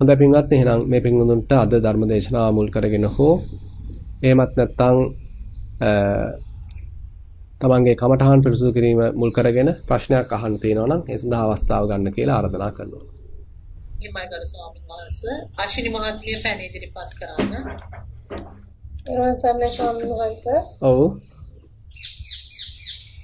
හොඳයි පින්වත්නි එහෙනම් මේ පින්වුන්ට අද ධර්ම දේශනාව මුල් කරගෙන හෝ එහෙමත් නැත්නම් තමන්ගේ කමඨහන් පිරිසුදු කිරීම මුල් කරගෙන ප්‍රශ්නයක් අහන්න තියෙනවා නම් ඒ සඳහා අවස්ථාව ගන්න කියලා ආරාධනා කරනවා. ඊමයි ගරු ස්වාමීන් වහන්සේ අශිනි මහත්මිය පැන ඉදිරිපත් කරන්න. ඊළඟ සම්මේ ස්වාමීන් වහන්සේ. ඔව්.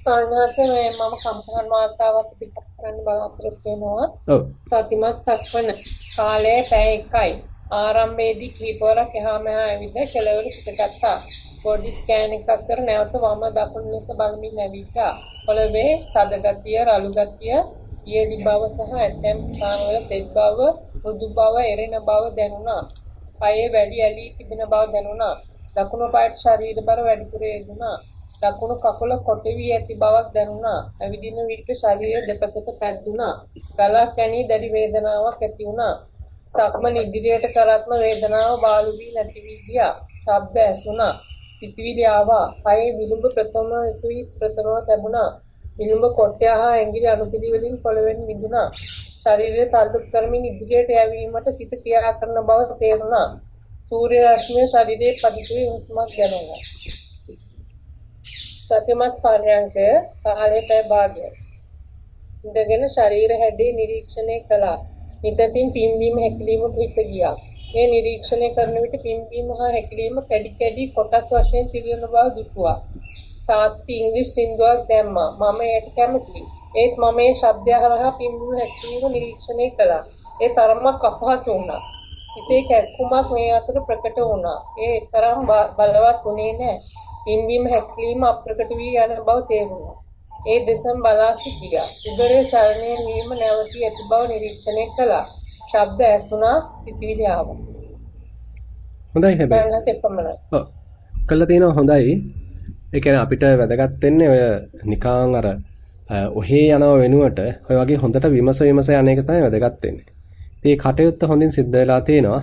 ස්වාමීන් වහන්සේ මේ මම කම්පහන් වාර්තාවක් පිටත් කරන්න බලාපොරොත්තු වෙනවා. ඔව්. සතිමත් සක්වන කාලයේ පැය 1යි. ආරම්භයේදී කීපවරක් එහා මෙහා ඇවිද කෙළවර සිටගත්තා. බොඩි ස්කෑන් එකක් කර නැවත වම දකුණු ලෙස බලමින් ඇවිත්තා. පොළවේ තද ගතිය, රළු ගතිය, ඊයලි බව සහ ඇතැම් ස්ථානවල තෙත් බව, මෘදු බව, එරෙන බව දැනුණා. පයේ වැඩි ඇලී තිබෙන බව දැනුණා. දකුණු පායට ශරීර බර වැඩිපුර යෙදුණා. දකුණු කකුල කොටු වී ඇති බවක් දැනුණා. ඇවිදින විට ශරීරය දෙපසට පැද්දුණා. ගලක් ඇනී දැඩි වේදනාවක් ඇති වුණා. සක්මන් ඉදිරියට කරත්ම වේදනාව බාලු වී නැති වී ගියා. ශබ්ද ඇසුණා. සිතවිලි ආවා. කයේ විලුඹ ප්‍රථම සුයි ප්‍රථමව ලැබුණා. විලුඹ කොට්ටය හා ඇඟිලි අනුපිළිවෙලින් පොළවෙන් විදුණා. ශරීරය තල්ලු කරමින් ඉදිරියට යැවීමට සිත ක්‍රියා කරන බව තේරුණා. සූර්ය රශ්මිය ශරීරයේ පදිතුයි හුස්මක් දැනුණා. සතිමත් පර්යංකය කාලයේ පැය භාගයක්. ඉඳගෙන ශරීර හැඩේ නිරීක්ෂණය කළා. නිතින් පිම්බීම හැකිලිම පිට ගියා. මේ නිරීක්ෂණය කරන විට පිම්බීම හා හැකිලිම කැඩි කැඩි කොටස් වශයෙන් සිදුවන බව දුටුවා. තාත්ති ඉංග්‍රීසි සින්දුවක් දැම්මා. මම ඒකට කැමතියි. ඒත් මම මේ ශබ්දය හරහා පිම්බීම හැකිලිම නිරීක්ෂණය කළා. ඒ තරමක් අපහසු වුණා. හිතේ කැක්කුමක් මේ අතර ප්‍රකට වුණා. ඒ තරම් බලවත් වුණේ නැහැ. පිම්බීම හැකිලිම අප්‍රකට වී යන බව තේරුණා. ඒ දෙසම බලා සිටියා. උදරයේ චලනය වීම නැවතී ඇති බව නිරීක්ෂණය කළා. ශබ්ද ඇසුණා, සිතිවිලි ආවා. හොඳයි හැබැයි. කළා තියෙනවා හොඳයි. ඒ කියන්නේ අපිට වැදගත් වෙන්නේ ඔය නිකාන් අර ඔහේ යනව වෙනුවට ඔය වගේ හොඳට විමස විමස යන එක තමයි වැදගත් වෙන්නේ. ඉතින් මේ කටයුත්ත හොඳින් සිද්ධ වෙලා තියෙනවා.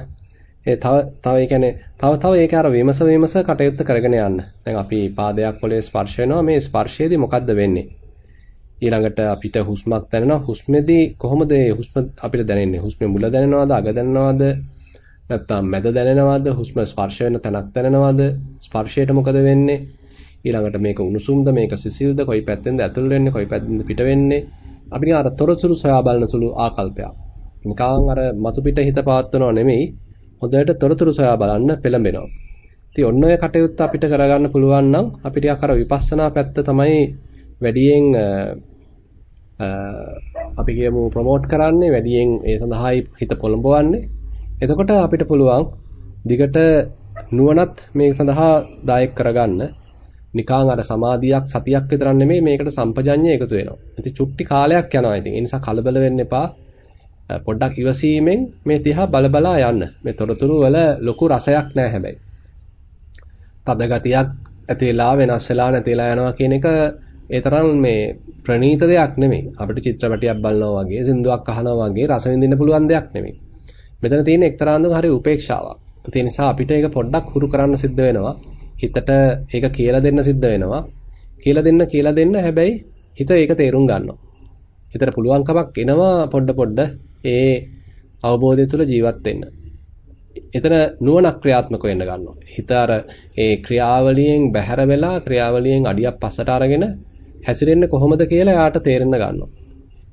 ඒ තව තව ඒ කියන්නේ තව තව ඒක අර විමස විමස කටයුත්ත කරගෙන යන්න. දැන් අපි පාදයක් පොළවේ ස්පර්ශ වෙනවා. මේ ස්පර්ශයේදී මොකද්ද වෙන්නේ? ඊළඟට අපිට හුස්මක් දැනෙනවා. හුස්මේදී කොහොමද මේ හුස්ම අපිට දැනෙන්නේ? හුස්මේ මුල දැනෙනවද? අග දැනෙනවද? නැත්නම් මැද දැනෙනවද? හුස්ම ස්පර්ශ වෙන තැනක් දැනෙනවද? ස්පර්ශයට මොකද වෙන්නේ? ඊළඟට මේක උණුසුම්ද මේක සිසිල්ද කොයි පැත්තෙන්ද ඇතුල් වෙන්නේ කොයි පැත්තෙන්ද පිට වෙන්නේ අපි අර තොරතුරු සොයා බලන සුළු ආකල්පයක් නිකං අර මතු පිට හිත පවත්වනව නෙමෙයි හොඳට තොරතුරු සොයා බලන්න පෙළඹෙනවා. ඉතින් ඔන්න ඔය කටයුත්ත අපිට කරගන්න පුළුවන් නම් අපි ටිකක් අර විපස්සනා පැත්ත තමයි වැඩියෙන් අපි කියමු ප්‍රොමෝට් කරන්නේ වැඩියෙන් ඒ සඳහායි හිත පොළඹවන්නේ. එතකොට අපිට පුළුවන් දිගට නුවණත් මේ සඳහා දායක කරගන්න නිකාං අර සමාධියක් සතියක් විතරක් නෙමෙයි මේකට සම්පජඤ්ඤය එකතු වෙනවා. ඉතින් චුට්ටි කාලයක් යනවා ඉතින්. ඒ නිසා කලබල වෙන්න එපා. පොඩ්ඩක් ඉවසීමෙන් මේ තියා බලබලා යන්න. මේ තොරතුරු වල ලොකු රසයක් නැහැ හැබැයි. තද ගතියක් ඇති වෙලා වෙනස් වෙලා නැති වෙලා යනවා කියන එක ඒ තරම් මේ ප්‍රණීත දෙයක් නෙමෙයි. අපිට චිත්‍රපටියක් බලනවා වගේ, සින්දුවක් අහනවා වගේ රස විඳින්න පුළුවන් දෙයක් නෙමෙයි. මෙතන තියෙන එක්තරා අන්දම හරි උපේක්ෂාවක්. ඒ නිසා අපිට ඒක පොඩ්ඩක් හුරු කරන්න සිද්ධ වෙනවා. හිතට ඒක කියලා දෙන්න සිද්ධ වෙනවා. කියලා දෙන්න කියලා දෙන්න හැබැයි හිත ඒක තේරුම් ගන්නවා. හිතට පුළුවන්කමක් එනවා පොඩ පොඩ ඒ අවබෝධය තුළ ජීවත් වෙන්න. එතන නුවණක් ක්‍රියාත්මක වෙන්න ගන්නවා. හිත අර ඒ ක්‍රියාවලියෙන් බැහැර වෙලා ක්‍රියාවලියෙන් අඩියක් පස්සට අරගෙන හැසිරෙන්නේ කොහොමද කියලා යාට තේරෙන්න ගන්නවා.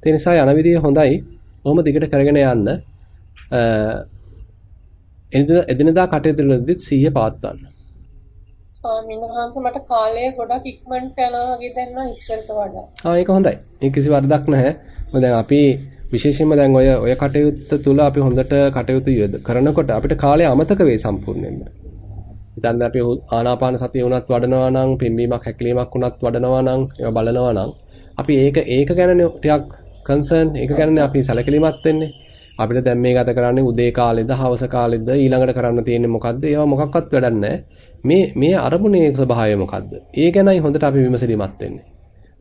ඒ නිසා යන විදිය හොඳයි. කොහොම දිගට කරගෙන යන්න. එදිනදා කටයුතු වලදීත් සිහිය පවත්වන්න. ස්වාමීන් වහන්සේ මට කාලය ගොඩක් ඉක්මනට යනවා වගේ දැනෙනවා ඉස්සරට වඩා. ආ ඒක හොඳයි. ඒක කිසි වරදක් නැහැ. මොකද දැන් අපි විශේෂයෙන්ම දැන් ඔය ඔය කටයුත්ත තුල අපි හොඳට කටයුතු කරනකොට අපිට කාලය අමතක වෙයි සම්පූර්ණයෙන්ම. ඉතින් අපි ආනාපාන සතිය වුණත් වඩනවා නම් පිම්බීමක් හැකිලීමක් වුණත් වඩනවා නම් ඒවා බලනවා නම් අපි ඒක ඒක ගැනනේ ටිකක් කන්සර්න් ඒක ගැනනේ අපි සැලකිලිමත් වෙන්නේ. අපිට දැන් මේ ගත කරන්නේ උදේ කාලෙද හවස කාලෙද ඊළඟට කරන්න තියෙන්නේ මොකද්ද? ඒවා මොකක්වත් වැඩක් මේ මේ අරමුණේ ස්වභාවය මොකද්ද? ඒ ගැනයි හොඳට අපි විමසිලිමත් වෙන්නේ.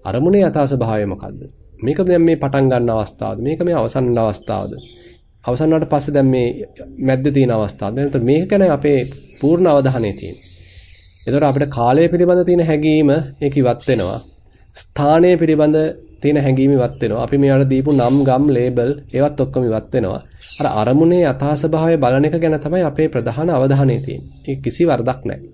අරමුණේ යථා ස්වභාවය මොකද්ද? මේක දැන් මේ පටන් ගන්න අවස්ථාවද? මේක මේ අවසන් වෙන අවස්ථාවද? අවසන් වුණාට පස්සේ දැන් මේ මැද්දේ තියෙන අවස්ථාවද? එතකොට මේක ගැන අපේ පූර්ණ අවධානය තියෙන්නේ. එතකොට අපිට කාලය පිළිබඳ තියෙන හැඟීම ඒක ඉවත් වෙනවා. ස්ථානය පිළිබඳ තියෙන හැඟීම් ඉවත් වෙනවා. අපි මේවට දීපු නම් ගම් ලේබල් ඒවත් ඔක්කොම ඉවත් වෙනවා. අර අරමුණේ යථා ස්වභාවය බලන එක ගැන තමයි අපේ ප්‍රධාන අවධානය තියෙන්නේ. ඒක කිසි වරදක් නැහැ.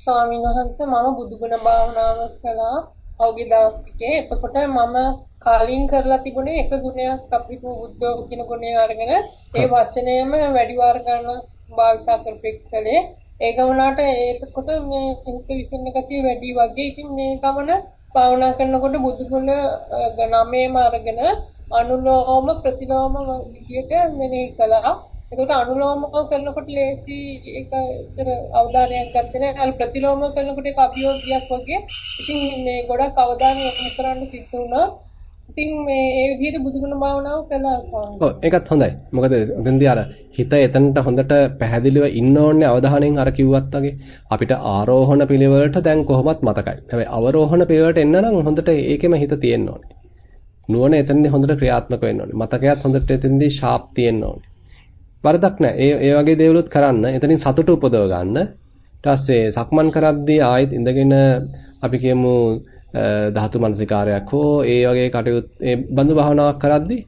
ස්වාමීන් වහන්සේ මම බුදුගුණ භාවනාව කළා අවුගේ දවස් ටිකේ. එතකොට මම කලින් කරලා තිබුණේ එක ගුණයක් අපිට බුද්ධ කියන ගුණය අරගෙන ඒ වචනයම වැඩි වාර ගන්න භාවිතා කරපෙක්කලේ ඒ ගමනට ඒකකොට මේ හිත විසින්න ගතිය වැඩි වගේ. ඉතින් මේ ගමන භාවනා කරනකොට බුදු ගුණ නමේම අරගෙන අනුලෝම ප්‍රතිලෝම විදියට මෙනෙහි කළා. එතකොට අනුලෝම කරනකොට ලේසි ඒක ඉතර අවධානයක් ගන්න නැහැ. අර ප්‍රතිලෝම කරනකොට ඒක අභියෝගයක් වගේ. ඉතින් මේ ගොඩක් අවධානය යොමු කරන්න සිද්ධ වුණා. ඉතින් මේ ඒ විදිහට බුදුගුණ භාවනාව කළා ඔව් ඒකත් හොඳයි. මොකද එතෙන්දී අර හිත එතනට හොඳට පැහැදිලිව ඉන්න ඕනේ අවධානයෙන් අර කිව්වත් වගේ අපිට ආරෝහණ පිළිවෙලට දැන් කොහොමත් මතකයි. හැබැයි අවරෝහණ පිළිවෙලට එන්න නම් හොඳට ඒකෙම හිත තියෙන්න ඕනේ. නුවණ එතනදී හොඳට ක්‍රියාත්මක වෙන්න ඕනේ. මතකයත් හොඳට එතනදී ෂාප් තියෙන්න ඕනේ. වරදක් නැහැ. ඒ ඒ වගේ දේවලුත් කරන්න. එතනින් සතුට උපදව ගන්න. ඊට පස්සේ සක්මන් කරද්දී ආයෙත් ඉඳගෙන අපි කියමු ධාතු මනසිකාරයක් හෝ ඒ වගේ කටයුතු ඒ බඳු භාවනාවක් කරද්දී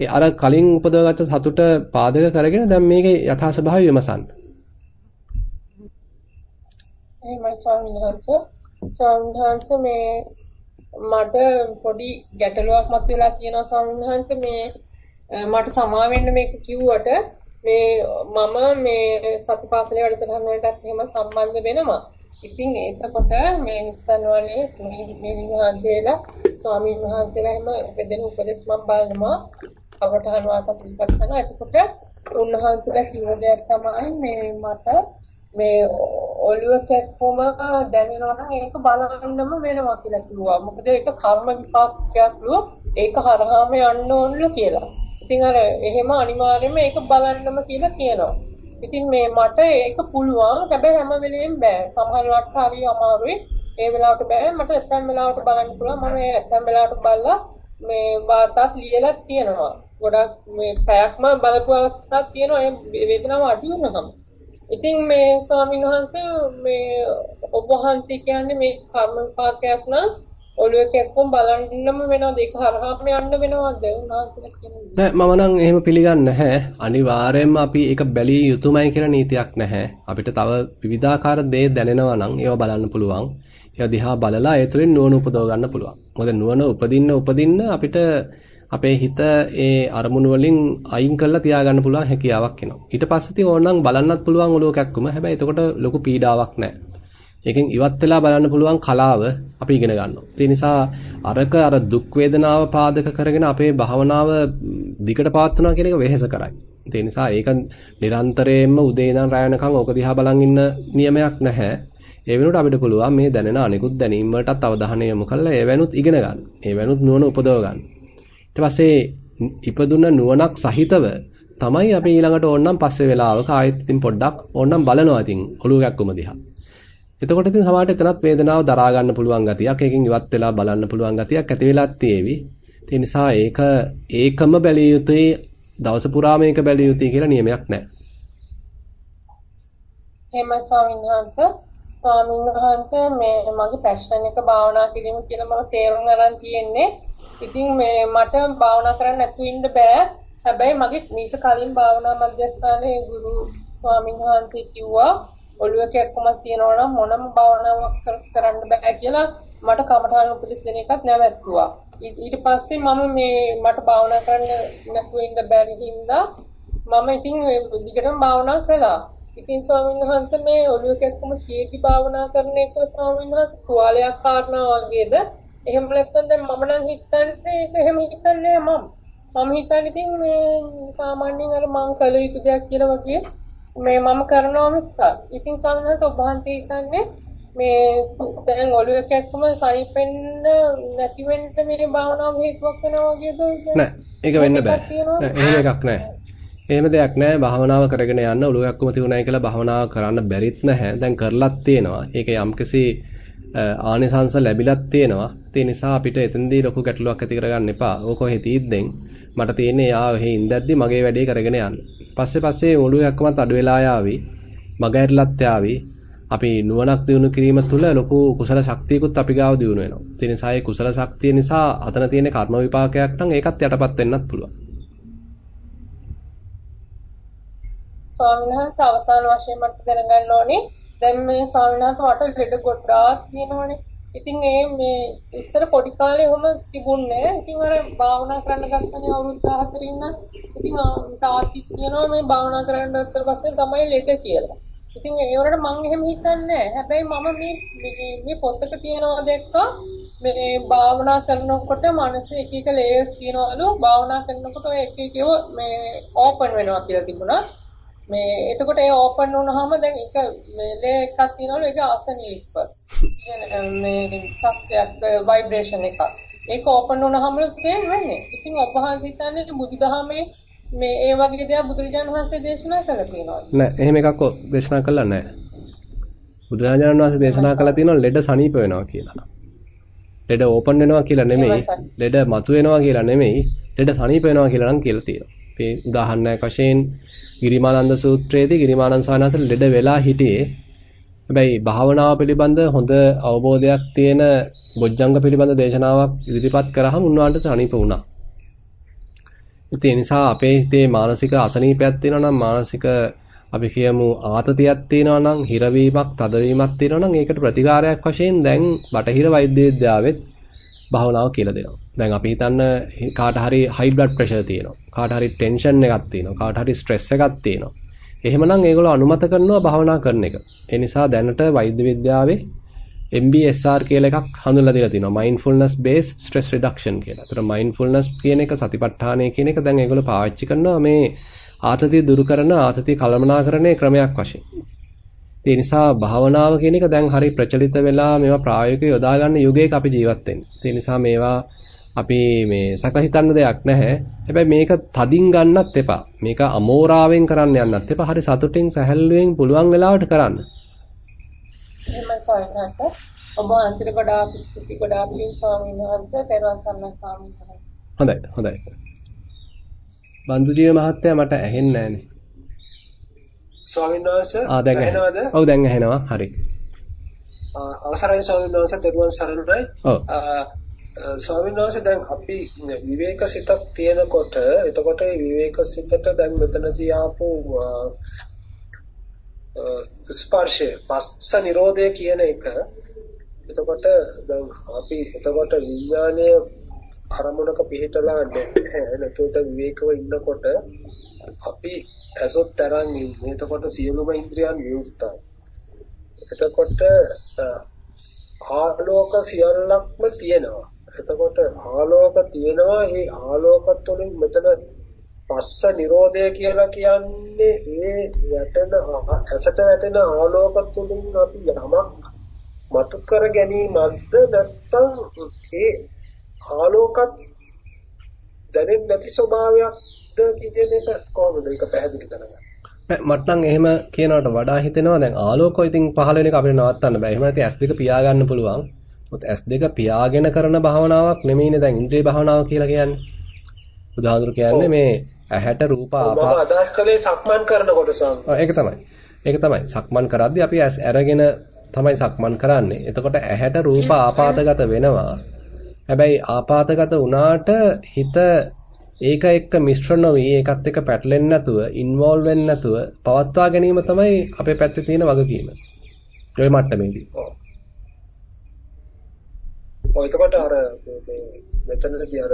ඒ අර කලින් උපදවගත්ත සතුට පාදක කරගෙන දැන් මේකේ යථා ස්වභාවය විමසන්න. එහෙමයි ස්වාමීන් වහන්සේ. ස්වාමීන් වහන්සේ මේ මට පොඩි ගැටලුවක් මතුවලා තියෙනවා ස්වාමීන් වහන්සේ මේ මට සමා වෙන්න මේක කිව්වට මේ මම මේ සතිපාසලේ වැඩසටහන් වලටත් එහෙම සම්බන්ධ වෙනවා. ඉතින් එතකොට මේ නිස්සන් වලේ මේ නිවහන්සේලා ස්වාමීන් වහන්සේලා එහෙම බෙදෙන උපදෙස් මම බලනවා අවටහන වාසක් ඉපත් කරනවා එතකොට උන්වහන්සේලා කිව්ව දෙයක් තමයි මේ මට මේ ඔළුව කැක්කම දැනෙනවා නම් ඒක බලන්නම වෙනවා කියලා කිව්වා. මොකද ඒක කර්ම විපාකයක්ලු ඒක හරහාම යන්න ඕනලු කියලා. ඉතින් අර එහෙම අනිවාර්යයෙන්ම ඒක බලන්නම කියලා කියනවා. ඉතින් මේ මට ඒක පුළුවන්. හැබැයි හැම වෙලෙම බෑ. සමහර වෙලාවට හරි අමාරුයි. ඒ වෙලාවට බෑ. මට ඇත්තම වෙලාවට බලන්න පුළුවන්. මම ඒ ඇත්තම වෙලාවට බලලා මේ වාර්තාත් ලියලා තියෙනවා. ගොඩක් මේ පැයක්ම බලපු අවස්ථාවක් තියෙනවා. ඒ වේදනාව අඩු වෙනකම්. ඉතින් මේ ස්වාමීන් වහන්සේ මේ ඔබ වහන්සේ කියන්නේ මේ කර්ම විපාකයක් නම් ඔළුවේ කැක්කුම් බලන්නම වෙනවද ඒක හරහාම යන්න වෙනවද උන්වහන්සේලා කියන්නේ නෑ මම නම් එහෙම පිළිගන්නේ නැහැ. අනිවාර්යයෙන්ම අපි ඒක බැලිය යුතුමයි කියලා නීතියක් නැහැ. අපිට තව විවිධාකාර දේ දැනෙනවා නම් ඒවා බලන්න පුළුවන්. ඒවා දිහා බලලා ඒ තුළින් නුවණ උපදව ගන්න පුළුවන්. මොකද නුවණ උපදින්න උපදින්න අපිට අපේ හිත ඒ අරමුණු වලින් අයින් කරලා තියාගන්න පුළුවන් හැකියාවක් එනවා. ඊට පස්සේ ඉතින් ඕනනම් බලන්නත් පුළුවන් ඔලුව කැක්කුම හැබැයි එතකොට ලොකු පීඩාවක් නැහැ ඒකෙන් ඉවත් වෙලා බලන්න පුළුවන් කලාව අපි ඉගෙන ගන්නවා. ඒ නිසා අරක අර දුක් වේදනාව පාදක කරගෙන අපේ භාවනාව දිගට පවත්වනවා කියන එක වෙහෙස කරයි. ඒ නිසා ඒක නිරන්තරයෙන්ම උදේ ඉඳන් රැ වෙනකන් ඕක දිහා බලන් ඉන්න නියමයක් නැහැ. ඒ වෙනුවට අපිට පුළුවන් මේ දැනෙන අනිකුත් දැනීම් වලටත් අවධානය යොමු කරලා ඒ වෙනුත් ඉගෙන ගන්න. ඒ වෙනුත් නුවණ උපදව ගන්න. ඊට පස්සේ ඉපදුන නුවණක් සහිතව තමයි අපි ඊළඟට ඕනනම් පස්සේ වෙලාවක ආයෙත් ඉතින් පොඩ්ඩක් ඕනනම් බලනවා ඉතින් ඔළුව ගැක්කුම දිහා. එතකොට ඉතින් සමහරට එතනත් වේදනාව දරා ගන්න පුළුවන් ගතියක්, ඒකෙන් ඉවත් වෙලා බලන්න පුළුවන් ගතියක් ඇති වෙලාත් තේවි. ඒ නිසා ඒක ඒකම බැලිය යුතුයි, දවස පුරාම ඒක බැලිය යුතුයි කියලා නියමයක් නැහැ. එහෙමයි ස්වාමීන් වහන්සේ. ස්වාමීන් වහන්සේ මේ මගේ පැෂන් එක භාවනා කිරීම කියලා මම තේරුම් ගන්න තියෙන්නේ. ඉතින් මේ මට භාවනා කරන්න නැතුව ඉන්න බෑ. හැබැයි මගේ මීට කලින් භාවනා මධ්‍යස්ථානයේ ගුරු ස්වාමීන් වහන්සේ කිව්වා ඔළුවේ කැක්කමක් තියෙනවා නම් මොනම භාවනාවක් කරන්න බෑ කියලා මට කමඨාන උපදෙස් දෙන එකත් නැවැත්තුවා. ඊට පස්සේ මම මේ මට භාවනා කරන්න නැතුව ඉන්න බැරි හින්දා මම ඉතින් දිගටම භාවනා කළා. ඉතින් ස්වාමීන් වහන්සේ මේ ඔළුවේ කැක්කම කීටි භාවනා කරන එක ස්වාමීන් වහන්සේ තුවාලයක් කාරණා වගේද? එහෙම නැත්නම් දැන් මම නම් හිතන්නේ ඒක එහෙම හිතන්නේ මම. මම හිතන්නේ ඉතින් මේ සාමාන්‍යයෙන් අර මං කළ යුතු දෙයක් කියලා වගේ මේ මම කරනවා මිසක්. ඉතින් ස්වාමීන් ඔබ වහන්සේ හිතන්නේ මේ දැන් ඔළුව කැක්කම සයිපෙන්න නැති වෙන්න මේ භාවනාව හේතුවක් වෙනවා වගේද? නෑ ඒක වෙන්න බෑ. එහෙම එකක් නෑ. එහෙම දෙයක් නෑ භාවනාව කරගෙන යන්න ඔළුව කැක්කම තියුණායි කියලා භාවනාව කරන්න බැරිත් නැහැ. දැන් කරලත් තියෙනවා. ඒක යම්කිසි ආනිසංස ලැබිලත් තියෙනවා. ඒ නිසා අපිට එතෙන්දී ලොකු ගැටලුවක් ඇති කරගන්න එපා. ඕක කොහෙ තීද්දෙන් මට තියෙන්නේ යා එහෙ ඉඳද්දි මගේ වැඩේ කරගෙන යන්න. පස්සේ පස්සේ ඔළුව යක්කමත් අඩු වෙලා යාවි. මග ඇරලත් යාවි. අපි නුවණක් දිනු කිරීම තුළ ලොකු කුසල ශක්තියකුත් අපි ගාව දිනු වෙනවා. ඒ නිසා ඒ කුසල ශක්තිය නිසා අතන තියෙන කර්ම විපාකයක් නම් ඒකත් යටපත් වෙන්නත් පුළුවන්. ස්වාමීන් වහන්සේ අවසාන වශයෙන් මට දැනගන්න ඕනේ දැන් මේ ස්වාමීන් වහන්සේ මට ලෙඩ ගොඩාක් තියෙනවනේ. ඉතින් ඒ මේ ඉස්සර පොඩි කාලේ ඔහම තිබුණේ. ඉතින් අර භාවනා කරන්න ගත්තනේ අවුරුදු 14 ඉන්න. ඉතින් තාත්ති කියනවා මේ භාවනා කරන්න ගත්තට පස්සේ තමයි ලෙඩ කියලා. ඉතින් ඒ වලට මම එහෙම හිතන්නේ හැබැයි මම මේ මේ පොතක තියනවා දැක්කා මේ භාවනා කරනකොට මනස එක එක ලේයර්ස් තියනවලු භාවනා කරනකොට ඔය එක එක මේ ඕපන් වෙනවා කියලා තිබුණා. මේ එතකොට ඒ ඕපන් වුණාම දැන් එක මේ ලේ එකක් තියෙනවලු ඒක අසනීප. මේ සත්‍යයක් ভাইබ්‍රේෂන් එකක්. ඒක ඕපන් වුණාම තේරෙන්නේ. ඉතින් ඔබ වහන්සේ හිතන්නේ බුදුදහමේ මේ ඒ වගේ දේවල් බුදුරජාණන් වහන්සේ දේශනා කළා තියෙනවා. නෑ එහෙම එකක් දේශනා කළා නෑ. බුදුරජාණන් වහන්සේ දේශනා කළා තියෙනවා ලෙඩ සනීප වෙනවා කියලා. ලෙඩ ඕපන් වෙනවා කියලා නෙමෙයි, ලෙඩ මතු වෙනවා කියලා නෙමෙයි, ලෙඩ සනීප වෙනවා කියලා නම් කියලා තියෙනවා. ඒ උදාහරණයක් වශයෙන් ගිරිමානන්ද සූත්‍රයේදී ගිරිමානන්ද සානහස ලෙඩ වෙලා හිටියේ. හැබැයි භාවනාව පිළිබඳ හොඳ අවබෝධයක් තියෙන බොජ්ජංග පිළිබඳ දේශනාවක් ඉදිරිපත් කරාම උන්වහන්සේ සනීප වුණා. ඉතින් ඒ නිසා අපේ හිතේ මානසික අසනීපයක් තියෙනවා නම් මානසික අපි කියමු ආතතියක් තියෙනවා නම් හිරවීමක් තදවීමක් තියෙනවා නම් ඒකට ප්‍රතිකාරයක් වශයෙන් දැන් බටහිර වෛද්‍ය විද්‍යාවෙත් භාවනාව කියලා දෙනවා. දැන් අපි හිතන්න කාට හරි හයි බ්ලඩ් ප්‍රෙෂර් තියෙනවා. කාට හරි ටෙන්ෂන් එකක් තියෙනවා. කාට හරි ස්ට්‍රෙස් එකක් තියෙනවා. එහෙමනම් ඒගොල්ලෝ අනුමත කරනවා භාවනා කරන එක. ඒ නිසා දැනට වෛද්‍ය විද්‍යාවේ MBSR කියලා එකක් හඳුන්වලා දීලා තිනවා. mindfulness based stress reduction කියලා. ඒතර mindfulness කියන එක සතිපට්ඨානය කියන එක දැන් ඒගොල්ලෝ පාවිච්චි කරනවා මේ ආතතිය දුරු කරන ආතතිය කළමනාකරණයේ ක්‍රමයක් වශයෙන්. ඒ නිසා භාවනාව කියන එක දැන් හරි ප්‍රචලිත වෙලා මේවා ප්‍රායෝගිකව යොදා ගන්න යුගයක අපි ජීවත් වෙන්නේ. ඒ නිසා මේවා අපි මේ සැක හිතන්න දෙයක් නැහැ. හැබැයි මේක තදින් ගන්නත් එපා. මේක අමෝරාවෙන් කරන්න යන්නත් එපා. හරි සතුටින් සැහැල්ලුවෙන් පුළුවන් වෙලාවට කරන්න. එහෙමයි වහන්සේ. ඔබ වහන්සේට ගොඩාක් ස්තුති ගොඩාක් ස්වාමීන් වහන්සේ පෙරවන් සම්මා ස්වාමීන් වහන්සේ. හොඳයි හොඳයි. බන්දුජීව මහත්තයා මට ඇහෙන්නේ නැහනේ. ස්වාමීන් වහන්සේ ඇහෙනවද? ඔව් දැන් ඇහෙනවා. හරි. අවසරයි ස්වාමීන් වහන්සේ තෙරුවන් සරණයි. ස්වාමීන් වහන්සේ දැන් අපි විවේක සිතක් තියෙනකොට එතකොට මේ විවේක සිතට දැන් මෙතනදී ආපු ස්පර්ශය පස්ස නිරෝධය කියන එක එතකොට දැන් අපි එතකොට විඥානය අරමුණක පිහිටලා නැහැ නැතුව විවේකව ඉන්නකොට අපි ඇසොත් තරන් ඉන්නේ. එතකොට සියලුම ඉන්ද්‍රියන් විවෘතයි. එතකොට ආලෝක සියල්ලක්ම තියෙනවා. එතකොට ආලෝක තියෙනවා. ඒ ආලෝක තුළින් මෙතන පස්ස නිරෝධය කියලා කියන්නේ ඒ යටන ඇසට වැටෙන ආලෝක තුලින් අපි යමක් මතු කර ගැනීමක්ද නැත්නම් ඒ ආලෝකත් දැනෙන්නේ නැති ස්වභාවයක්ද කියන එක කොහොමද ඒක පැහැදිලි කරගන්නේ මට නම් එහෙම කියනවට වඩා හිතෙනවා දැන් ආලෝකය ඉතින් පහළ වෙන එක අපිට නවත්තන්න බෑ. එහෙම නැත්නම් S2 පියා ගන්න පුළුවන්. මොකද S2 පියාගෙන කරන භාවනාවක් නෙමෙයිනේ දැන් ඉන්ද්‍රිය භාවනාව කියලා කියන්නේ. බුදුහාඳුර කියන්නේ මේ ඇහැට රූප ආපා මම අදහස් කළේ සක්මන් කරනකොට ස්වාමී. ඒක තමයි. ඒක තමයි. සක්මන් කරද්දී අපි ඇස් අරගෙන තමයි සක්මන් කරන්නේ. එතකොට ඇහැට රූප ආපාදගත වෙනවා. හැබැයි ආපාදගත වුණාට හිත ඒක එක්ක මිශ්‍ර නොවි ඒකත් එක්ක පැටලෙන්නේ නැතුව ඉන්වෝල්ව් වෙන්නේ නැතුව පවත්වා ගැනීම තමයි අපේ පැත්තේ තියෙන වගකීම. ඔය මට්ටමේදී. ඔව්. ඔය එතකොට අර මේ මෙතනදී අර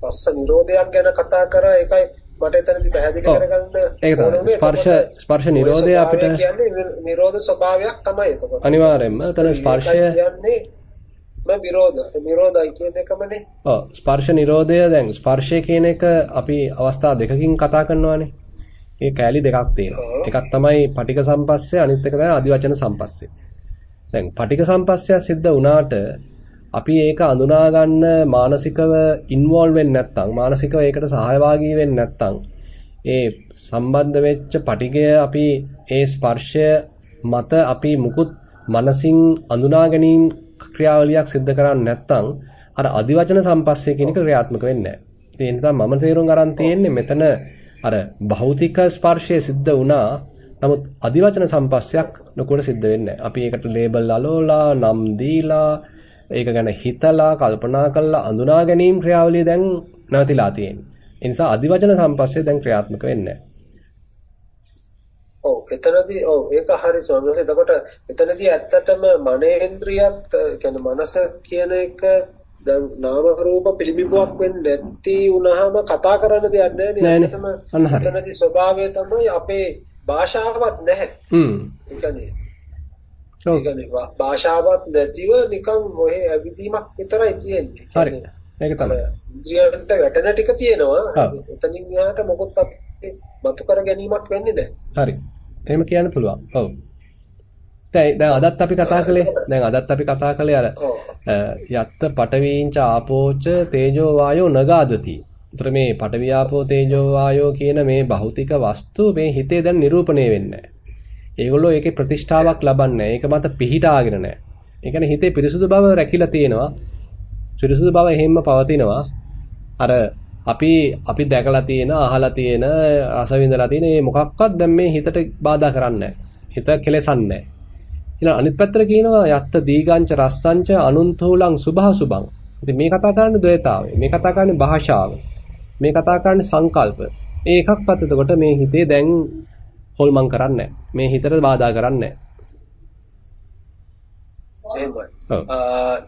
පස්ස නිරෝධයක් ගැන කතා කරා ඒකයි මට එතනදී පැහැදිලි කරගන්න තමයි ස්පර්ශ ස්පර්ශ නිරෝධය අපිට කියන්නේ නිරෝධ ස්වභාවයක් තමයි එතකොට අනිවාර්යයෙන්ම එතන ස්පර්ශය කියන්නේ විරෝධ නිරෝධයි කියන එකමනේ. ඔව්. ස්පර්ශ නිරෝධය දැන් ස්පර්ශය කියන එක අපි අවස්ථා දෙකකින් කතා කරනවානේ. ඒ කෑලි දෙකක් තියෙනවා. එකක් තමයි පටික සම්පස්සේ අනිත් එක තමයි ආදිවචන සම්පස්සේ දැන් පටික සම්පස්සය සිද්ධ වුණාට අපි ඒක අඳුනා ගන්න මානසිකව ඉන්වෝල්ව් වෙන්නේ නැත්නම් මානසිකව ඒකට සහභාගී වෙන්නේ නැත්නම් ඒ සම්බන්ධ වෙච්ච පටිගය අපි ඒ ස්පර්ශය මත අපි මුකුත් මනසින් අඳුනා ගැනීම ක්‍රියාවලියක් සිද්ධ කරන්නේ නැත්නම් අර අදිවචන සම්පස්සේ කියන එක ක්‍රියාත්මක වෙන්නේ නැහැ. ඒ නිසා මම තේරුම් ගන්න තියෙන්නේ මෙතන අර භෞතික ස්පර්ශය සිද්ධ වුණා නමුත් අදිවචන සම්පස්සයක් නොකොට සිද්ධ වෙන්නේ අපි ඒකට ලේබල් අලෝලා නම් දීලා ඒක ගැන හිතලා කල්පනා කරලා අඳුනා ගැනීම ක්‍රියාවලිය දැන් නැවතිලා තියෙන්නේ. ඒ නිසා අදිවචන සම්පස්සේ දැන් ක්‍රියාත්මක වෙන්නේ ඔව් එතනදී ඔව් ඒක හරි ස්වාමීන් වහන්සේ. එතකොට එතනදී ඇත්තටම මනේන්ද්‍රියත් කියන්නේ මනස කියන එක දැන් නාම රූප පිළිබිඹුවක් වෙන්නේ නැති වුණාම කතා කරන්න දෙයක් නැහැ නේද? එතනදී ස්වභාවය තමයි අපේ භාෂාවක් නැහැ. හ්ම්. ඒ කියන්නේ ඒ කියන්නේ භාෂාවක් නැතිව නිකන් මොහේ ඇවිදීමක් විතරයි තියෙන්නේ. හරි. ඒක තමයි. ඉන්ද්‍රියන්ට වැටෙන ටික තියෙනවා. එතනින් එහාට මොකොත් මතු කර ගැනීමක් වෙන්නේ නැහැ. හරි. එහෙම කියන්න පුළුවන්. ඔව්. දැන් දැන් අදත් අපි කතා කළේ දැන් අදත් අපි කතා කළේ අර යත්ත පටවීංච ආපෝච තේජෝ වායෝ නගාදති. උතර මේ පටවි ආපෝ තේජෝ වායෝ කියන මේ භෞතික වස්තු මේ හිතේ දැන් නිරූපණය වෙන්නේ ඒගොල්ලෝ ඒකේ ප්‍රතිෂ්ඨාවක් ලබන්නේ ඒක මත පිහිටාගෙන නැහැ. ඒ කියන්නේ හිතේ පිරිසුදු බව රැකිලා තියෙනවා. පිරිසුදු බව එහෙම්ම පවතිනවා. අර අපි අපි දැකලා තියෙන, අහලා තියෙන, රස විඳලා තියෙන මේ මොකක්වත් දැන් මේ හිතට බාධා කරන්නේ හිත කෙලසන්නේ ඊළඟ අනිත් පැත්තට කියනවා යත්ත දීගංච රස්සංච අනුන්තෝලං සුභාසුභං. ඉතින් මේ කතා කරන්නේ ද්වේතාවය. මේ කතා කරන්නේ භාෂාව. මේ කතා කරන්නේ සංකල්ප. මේ එකක්වත් එතකොට මේ හිතේ දැන් හොල්මන් කරන්නේ මේ හිතට බාධා කරන්නේ එහෙමයි.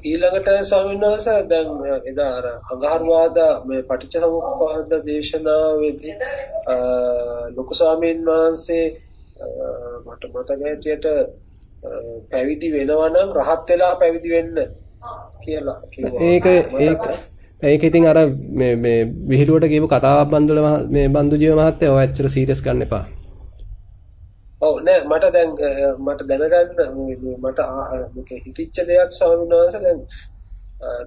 ඊළඟට ස්වාමීන් වහන්සේ දැන් එදා අර අඟහරුවාද මේ පටිච්චසමුප්පාද දේශනාවේදී ලොකු ස්වාමීන් වහන්සේ මට මතක හැටියට පැවිදි වෙනවා නම් රහත් වෙලා පැවිදි වෙන්න කියලා කිව්වා. ඒක ඒක ඒක ඉතින් අර මේ මේ විහිළුවට කියපු කතාවක් බන්දුල මේ බන්දුජීව මහත්තයා ඔය ඇත්තට සීරියස් ගන්න එපා. ඔව් නෑ මට දැන් මට දැනගන්න මට මේක හිතිච්ච දෙයක් ස්වාමීන් වහන්සේ දැන්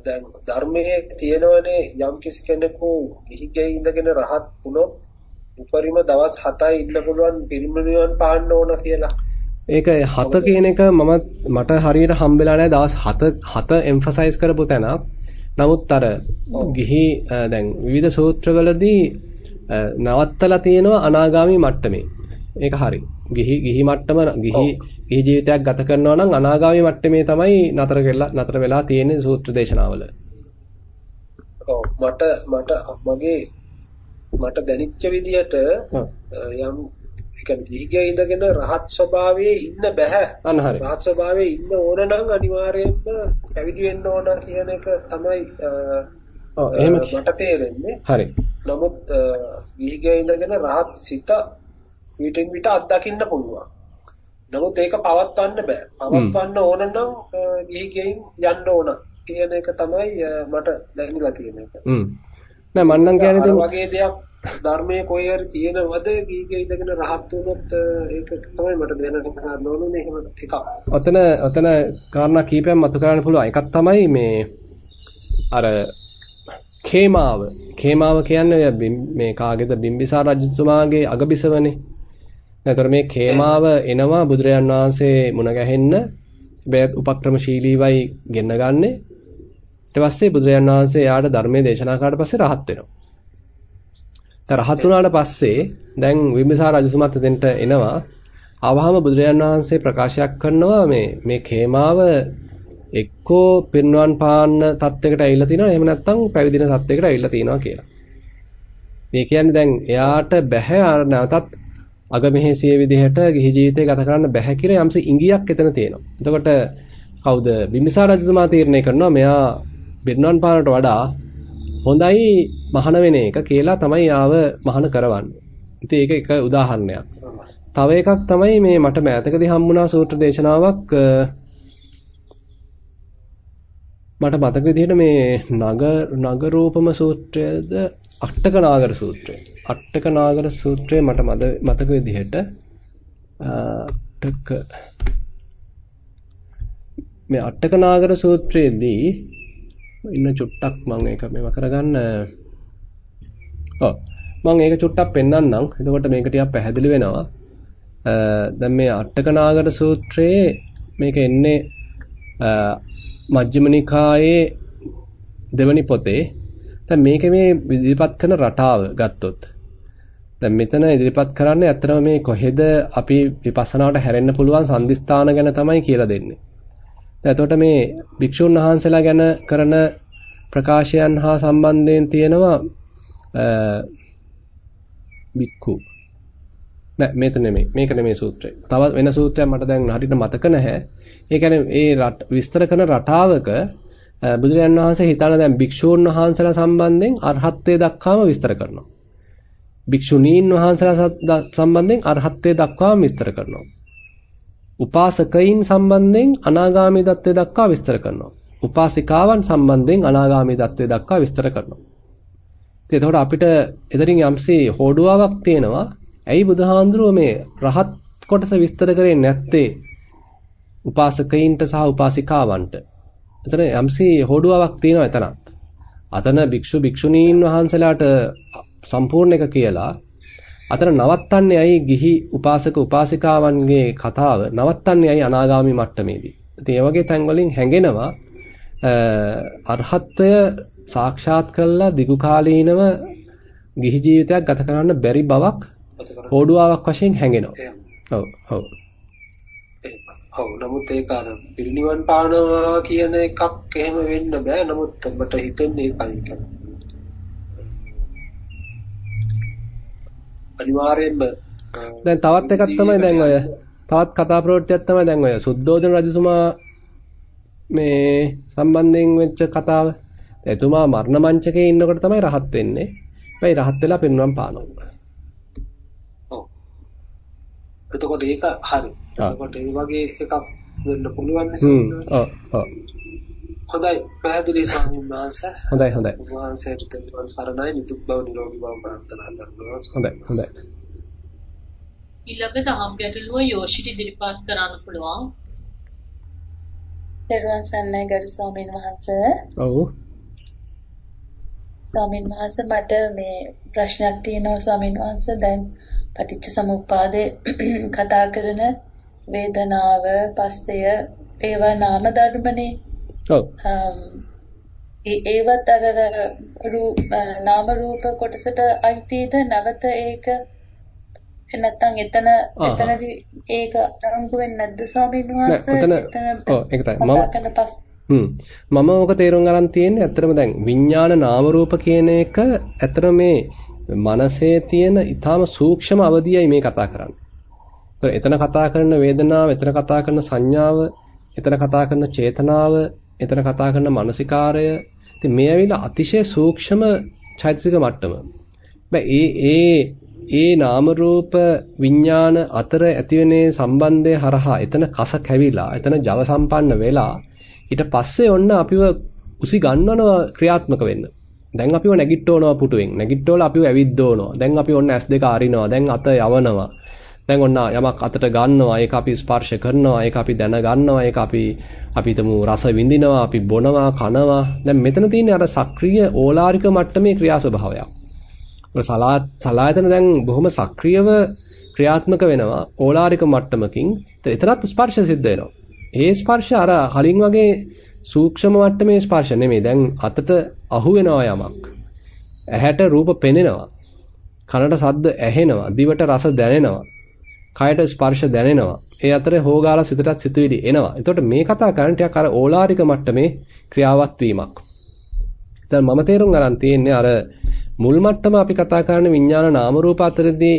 දැන් ධර්මයේ තියෙනවනේ යම් කිසි කෙනෙකු ගිහිගේ ඉඳගෙන රහත් වුණොත් උපරිම දවස් 7යි ඉන්න පුළුවන් පිරිමිනිවන් පාන්න ඕන කියලා. ඒක 7 කියන එක මම මට හරියට හම්බෙලා නැහැ දවස් 7 7 එම්ෆසයිස් කරපු තැනක්. නමුත් අර ගිහි දැන් විවිධ සූත්‍රවලදී නවත්තලා තියෙනවා අනාගාමි මට්ටමේ. ඒක හරි. ගිහි ගිහි මට්ටම ගිහි ගිහි ජීවිතයක් ගත කරනවා නම් අනාගාමි මට්ටමේ තමයි නතර වෙලා නතර වෙලා තියෙන්නේ සූත්‍ර දේශනාවල. ඔව් මට මට මගේ මට දැනෙච්ච විදිහට යම් කියන්නේ දීගේ ඉඳගෙන රහත් ස්වභාවයේ ඉන්න බෑ. අන්න හරි. රහත් ස්වභාවයේ ඉන්න ඕන නම් අනිවාර්යයෙන්ම පැවිදි වෙන්න ඕන කියන එක තමයි ඔව් එහෙම මට තේරෙන්නේ. හරි. නමුත් දීගේ ඉඳගෙන රහත් සිත විටින් විට අත්දකින්න පුළුවන්. නමුත් ඒක පවත්වන්න බෑ. පවත්වන්න ඕන නම් ගිහිගෙන් යන්න ඕන කියන එක තමයි මට දැනෙලා තියෙන එක. හ්ම්. නෑ මම නම් කියන්නේ ඉතින් වගේ දෙයක් ධර්මයේ කොයි හරි තියෙනවද ගිහිගෙ ඉඳගෙන රහත් වුණොත් ඒක තමයි මට දැනගන්න ගන්න ඕනේ එහෙම එකක්. ඔතන ඔතන කාරණා කීපයක් මතු කරන්න පුළුවන්. එකක් තමයි මේ අර කේමාව. කේමාව කියන්නේ මේ කාගේද බිම්බිසාර රජතුමාගේ අගබිසවනේ. එතකොට මේ කේමාව එනවා බුදුරජාන් වහන්සේ මුණ ගැහෙන්න. හැබැයි උපක්‍රමශීලීවයි ගෙන්න ගන්නෙ. ඊට පස්සේ බුදුරජාන් වහන්සේ යාට ධර්මයේ දේශනා කරාට පස්සේ රහත් වෙනවා. දැන් රහත් වුණාට පස්සේ දැන් විම්බිසාර රජතුමාත් එතෙන්ට එනවා. ආවහම බුදුරජාන් වහන්සේ ප්‍රකාශයක් කරනවා මේ මේ කේමාව එක්කෝ පිරිනුවන් පාන්න තත්යකට ඇවිල්ලා තිනවා එහෙම නැත්නම් පැවිදින තත්යකට ඇවිල්ලා තිනවා කියලා. මේ කියන්නේ දැන් එයාට බැහැ අර නැවතත් අගමෙහෙසිය විදිහට ගිහි ජීවිතය ගත කරන්න බැහැ කියලා යම්ස ඉඟියක් එතන තියෙනවා. එතකොට කවුද බිම්බිසාර රජතුමා තීරණය කරනවා මෙයා පිරිනුවන් පානට වඩා හොඳයි මහාන වෙන එක කියලා තමයි ආව මහාන කරවන්නේ. ඉතින් ඒක එක උදාහරණයක්. තව එකක් තමයි මේ මට මෑතකදී හම්බුණා සූත්‍ර දේශනාවක් මට මතක විදිහට මේ නග නගරූපම සූත්‍රයද අට්ටක නාගර සූත්‍රය. අට්ටක නාගර සූත්‍රය මට මතක විදිහට අට්ටක මේ අට්ටක නාගර සූත්‍රයේදී ඉන්න චුට්ටක් මම ඒක මේව කරගන්න ඔව්. මම ඒක චුට්ටක් පෙන්වන්නම් එතකොට මේක ටිකක් පැහැදිලි වෙනවා. දැන් මේ අට්ටක නාගර සූත්‍රයේ මේක එන්නේ මජ්ක්‍ධිම නිකායේ දෙවනි පොතේ දැන් මේක මේ ඉදිරිපත් කරන රටාව ගත්තොත් දැන් මෙතන ඉදිරිපත් කරන්නේ ඇත්තටම මේ කොහෙද අපි විපස්සනාවට හැරෙන්න පුළුවන් සම්දිස්ථාන ගැන තමයි කියලා දෙන්නේ. දැන් එතකොට මේ භික්ෂුන් වහන්සේලා ගැන කරන ප්‍රකාශයන් හා සම්බන්ධයෙන් තියෙනවා බික්කු නෑ මේත නෙමෙයි මේක නෙමෙයි සූත්‍රය. තව වෙන සූත්‍රයක් මට දැන් හරියට මතක නැහැ. ඒ කියන්නේ ඒ විස්තර කරන රටාවක බුදුරජාන් වහන්සේ හිතන දැන් භික්ෂූන් වහන්සේලා සම්බන්ධයෙන් අරහත්ත්වයට දක්වාම විස්තර කරනවා. භික්ෂුණීන් වහන්සේලා සම්බන්ධයෙන් අරහත්ත්වයට දක්වාම විස්තර කරනවා. උපාසකයින් සම්බන්ධයෙන් අනාගාමී தත්ත්වයට දක්වා විස්තර කරනවා. උපාසිකාවන් සම්බන්ධයෙන් අනාගාමී தත්ත්වයට දක්වා විස්තර කරනවා. ඉතින් එතකොට අපිට එතනින් යම්සේ හෝඩුවාවක් තියෙනවා. ඇයි බුදුහාඳුරුව මේ රහත් කොටස විස්තර කරේ නැත්තේ උපාසකයින්ට සහ උපාසිකාවන්ට? එතන යම්සේ හෝඩුවාවක් තියෙනවා එතනත්. අතන භික්ෂු භික්ෂුණීන් වහන්සේලාට සම්පූර්ණ එක කියලා අතන නවත්තන්නේ ඇයි ගිහි උපාසක උපාසිකාවන්ගේ කතාව නවත්තන්නේ ඇයි අනාගාමි මට්ටමේදී. ඉතින් ඒ වගේ තැන් වලින් හැඟෙනවා අරහත්ත්වය සාක්ෂාත් කළා දිගු කාලීනව ගිහි ජීවිතයක් ගත කරන්න බැරි බවක් හෝඩුවාවක් වශයෙන් හැඟෙනවා. ඔව් ඔව්. ඔව් නමුත් ඒක අර පිරිනිවන් පානවා කියන එකක් එහෙම වෙන්න බෑ. නමුත් මට හිතෙන්නේ ඒකයි කියලා. අනිවාර්යයෙන්ම දැන් තවත් එකක් තමයි දැන් ඔය තවත් කතා ප්‍රවෘත්තියක් තමයි දැන් ඔය සුද්ධෝදන රජතුමා මේ සම්බන්ධයෙන් වෙච්ච කතාව. එතුමා මරණ මංචකේ ඉන්නකොට තමයි රහත් වෙන්නේ. හැබැයි රහත් වෙලා පිරිනුවම් පානවා. එතකොට ඒක හරි. එතකොට ඒ වගේ එකක් වෙන්න පුළුවන් නේ ඔව් ඔව්. හොඳයි පැහැදිලි ස්වාමීන් වහන්සේ. හොඳයි හොඳයි. වහන්සේට තෙරුවන් සරණයි නිදුක් බව නිරෝගී බව ප්‍රාර්ථනා කරනවා. හොඳයි හොඳයි. ඊළඟ දහම් ගැටලුව යෝෂිට ඉදිරිපත් කරන්න පුළුවන්. තෙරුවන් සරණයි ගරු ස්වාමීන් වහන්සේ. ඔව්. ස්වාමීන් වහන්සේ මට මේ ප්‍රශ්නයක් තියෙනවා ස්වාමීන් වහන්සේ දැන් පටිච්ච සමුප්පාදේ කතා කරන වේදනාව පස්සය ඒවා නාම ධර්මනේ. ඔව්. ඒවත් අර රූප නාම රූප කොටසට අයිතිද? නැවත ඒක නැත්තම් එතන එතනදී ඒක අරංගු වෙන්නේ නැද්ද ස්වාමීන් වහන්සේ? එතන ඔව් ඒක තමයි. මම මම ඕක තේරුම් ගන්න තියෙන්නේ ඇත්තටම දැන් විඥාන නාම රූප කියන එක ඇත්තට මේ මනසේ තියෙන ඊටාම සූක්ෂම අවධියයි මේ කතා කරන්නේ. එතන කතා කරන වේදනාව, එතන කතා කරන සංඥාව, එතන කතා කරන චේතනාව, එතන කතා කරන මානසිකාරය. ඉතින් මේ ඇවිල්ලා අතිශය සූක්ෂම චෛතසික මට්ටම. ඒ ඒ ඒ නාම රූප විඥාන අතර ඇතිවෙනේ සම්බන්ධය හරහා එතන කස කැවිලා, එතන ජව සම්පන්න වෙලා ඊට පස්සේ ඔන්න අපිව උසි ගන්නවනවා ක්‍රියාත්මක වෙන්න. දැන් අපිව නැගිට්ටවනවා පුටුවෙන්. නැගිට්ටවලා අපිව ඇවිද්දවනවා. දැන් අපි ඔන්න S2 අරිනවා. දැන් අත යවනවා. දැන් ඔන්න යමක් අතට ගන්නවා. ඒක අපි ස්පර්ශ කරනවා. ඒක අපි දැන ගන්නවා. ඒක අපි අපි හිතමු රස විඳිනවා. අපි බොනවා, කනවා. දැන් මෙතන තියෙන්නේ අර සක්‍රීය ඕලාරික මට්ටමේ ක්‍රියා ස්වභාවයක්. සලායතන දැන් බොහොම සක්‍රියව ක්‍රියාත්මක වෙනවා ඕලාරික මට්ටමකින්. එතනත් ස්පර්ශ සිද්ධ වෙනවා. ඒ ස්පර්ශ අර කලින් වගේ සූක්ෂම මට්ටමේ ස්පර්ශ නෙමෙයි. දැන් අතට අහු වෙනවා යමක්. ඇහැට රූප පෙනෙනවා. කනට ශබ්ද ඇහෙනවා. දිවට රස දැනෙනවා. කයට ස්පර්ශ දැනෙනවා. ඒ අතරේ හොගාලා සිතටත් සිතුවිලි එනවා. එතකොට මේ කතා කරන්නේ ටිකක් අර ඕලාරික මට්ටමේ ක්‍රියාවත් වීමක්. දැන් මම තේරුම් ගන්න තියෙන්නේ අර මුල් මට්ටම අපි කතා කරන විඥාන නාම රූප අතරදී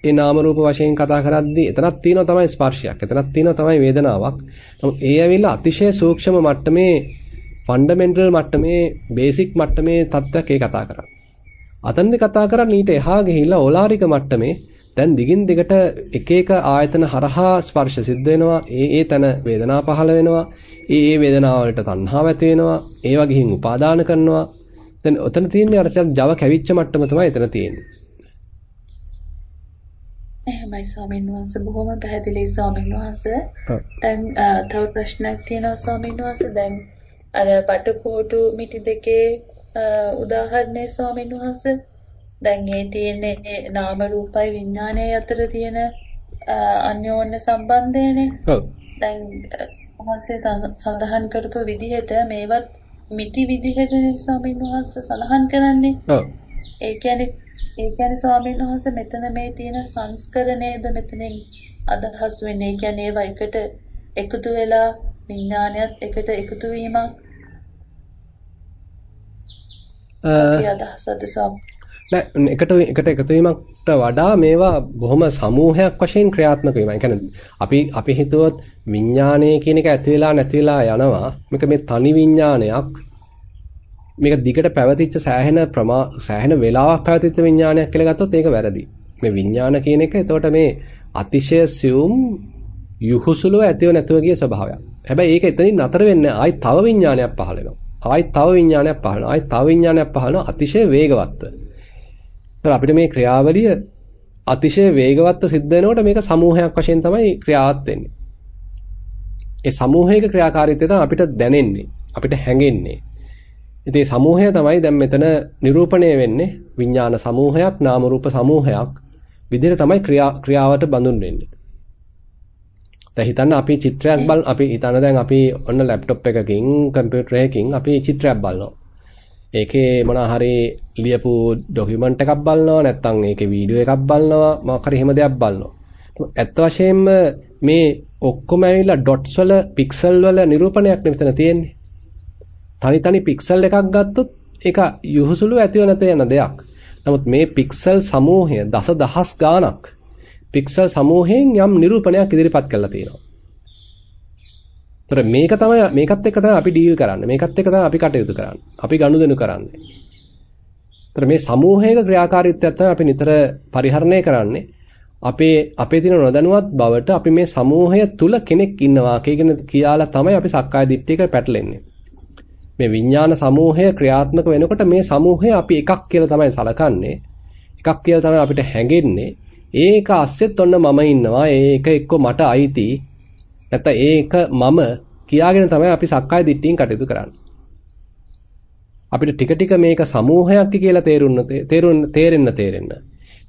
ඒ නාම රූප වශයෙන් කතා කරද්දී එතනක් තියෙනවා තමයි ස්පර්ශයක්. එතනක් තියෙනවා තමයි වේදනාවක්. නමුත් ඒ ඇවිල්ලා අතිශය සූක්ෂම මට්ටමේ ෆන්ඩමෙන්ටල් මට්ටමේ බේසික් මට්ටමේ தත්ත්වයක් ඒ කතා කරන්නේ. අතනදී කතා කරන්නේ ඊට එහා ගිහිල්ලා ඕලාරික මට්ටමේ දැන් දිගින් දිගට එක එක ආයතන හරහා ස්පර්ශ සිද්ධ වෙනවා. ඒ ඒ තන වේදනා පහළ වෙනවා. ඒ ඒ වේදනාව වලට තණ්හාව ඇති වෙනවා. ඒවා ගිහින් උපාදාන කරනවා. දැන් ඔතන තියෙන්නේ අර Java කැවිච්ච මට්ටම තමයි එතන තියෙන්නේ. එහෙමයි ස්වාමීන් වහන්සේ බොහොම පැහැදිලි ස්වාමීන් වහන්සේ. දැන් තව ප්‍රශ්නයක් තියෙනවා ස්වාමීන් වහන්සේ. දැන් අර පටකෝටු මිටි දෙකේ උදාහරණය ස්වාමීන් වහන්සේ. දැන් ඒ තියෙන්නේ නාම රූපයි විඥානයයි අතර තියෙන අන්‍යෝන්‍ය සම්බන්ධයනේ. ඔව්. දැන් වහන්සේ සඳහන් කරපු විදිහට මේවත් මිටි විදිහට ස්වාමීන් වහන්සේ සඳහන් කරන්නේ. ඔව්. ඒ කියන්නේ ඒ කියන්නේ ස්වාමීන් වහන්සේ මෙතන මේ තියෙන සංස්කරණයද මෙතනින් අදහස් වෙන්නේ. ඒ කියන්නේ ඒවා එකට එකතු වෙලා විඥානයත් එකට එකතු වීමක්. අදහසද නෑ එකට එකට එකතු වීමකට වඩා මේවා බොහොම සමූහයක් වශයෙන් ක්‍රියාත්මක වීම. ඒ කියන්නේ අපි අපි හිතුවොත් විඥානය කියන එක ඇති වෙලා නැති වෙලා යනවා. මේක මේ තනි විඥානයක්. මේක දිගට පැවතිච්ච සෑහෙන ප්‍රමා සෑහෙන වේලාවක් පැවතිච්ච විඥානයක් කියලා ගත්තොත් ඒක වැරදි. මේ විඥාන කියන එක එතකොට මේ අතිශය සියුම් යහුසුලව ඇතිව නැතුව ගිය ස්වභාවයක්. හැබැයි ඒක එතනින් නතර වෙන්නේ ආයි තව විඥානයක් පහළ වෙනවා. ආයි තව විඥානයක් පහළ වෙනවා. ආයි තව විඥානයක් පහළ වෙනවා අතිශය වේගවත්ව. ඒතර අපිට මේ ක්‍රියාවලිය අතිශය වේගවත්ව සිද්ධ වෙනකොට මේක සමූහයක් වශයෙන් තමයි ක්‍රියාවත් වෙන්නේ. ඒ සමූහයක ක්‍රියාකාරීත්වය තමයි අපිට දැනෙන්නේ. අපිට හැඟෙන්නේ. ඉතින් සමූහය තමයි දැන් මෙතන නිරූපණය වෙන්නේ විඥාන සමූහයක් නාම රූප සමූහයක් විදිහට තමයි ක්‍රියා ක්‍රියාවට බඳුන් වෙන්නේ. දැන් හිතන්න අපි චිත්‍රයක් බල අපි හිතන්න දැන් අපි ඔන්න ලැප්ටොප් එකකින් කම්පියුටර් එකකින් අපි චිත්‍රයක් බලනවා. ඒකේ මොනවා හරි ලියපු ડોකියුමන්ට් එකක් බලනවා නැත්නම් ඒකේ වීඩියෝ එකක් බලනවා මොකක් හරි එහෙම දෙයක් බලනවා. ඇත්ත වශයෙන්ම මේ ඔක්කොම ඇවිල්ලා ඩොට්ස් වල පික්සල් වල නිරූපණයක් මෙතන තියෙන්නේ. තනි තනි පික්සල් එකක් ගත්තොත් ඒක යහුසුළු ඇතිව නැත යන දෙයක්. නමුත් මේ පික්සල් සමූහය දසදහස් ගාණක් පික්සල් සමූහයෙන් යම් නිරූපණයක් ඉදිරිපත් කරලා තියෙනවා. ඒතර මේක තමයි මේකත් එක්ක තමයි අපි ඩීල් කරන්නේ. මේකත් එක්ක තමයි අපි කටයුතු කරන්නේ. අපි ගනුදෙනු කරන්නේ. ඒතර මේ සමූහයක ක්‍රියාකාරීත්වයක් තමයි අපි නිතර පරිහරණය කරන්නේ. අපේ අපේ තියෙන නොදැනුවත් බවට අපි මේ සමූහය තුල කෙනෙක් ඉන්නවා කියන කියලා තමයි අපි සක්කාය දිට්ඨියක පැටලෙන්නේ. මේ විඥාන සමූහය ක්‍රියාත්මක වෙනකොට මේ සමූහය අපි එකක් කියලා තමයි සලකන්නේ. එකක් කියලා තමයි අපිට හැඟෙන්නේ. ඒක අස්සෙත් ඔන්න මම ඉන්නවා. ඒක එක්ක මට අයිති. නැත්නම් ඒක මම කියාගෙන තමයි අපි සක්කාය දිට්ඨියෙන් කටයුතු කරන්නේ. අපිට ටික ටික මේක සමූහයක් කියලා තේරුන්න තේරෙන්න තේරෙන්න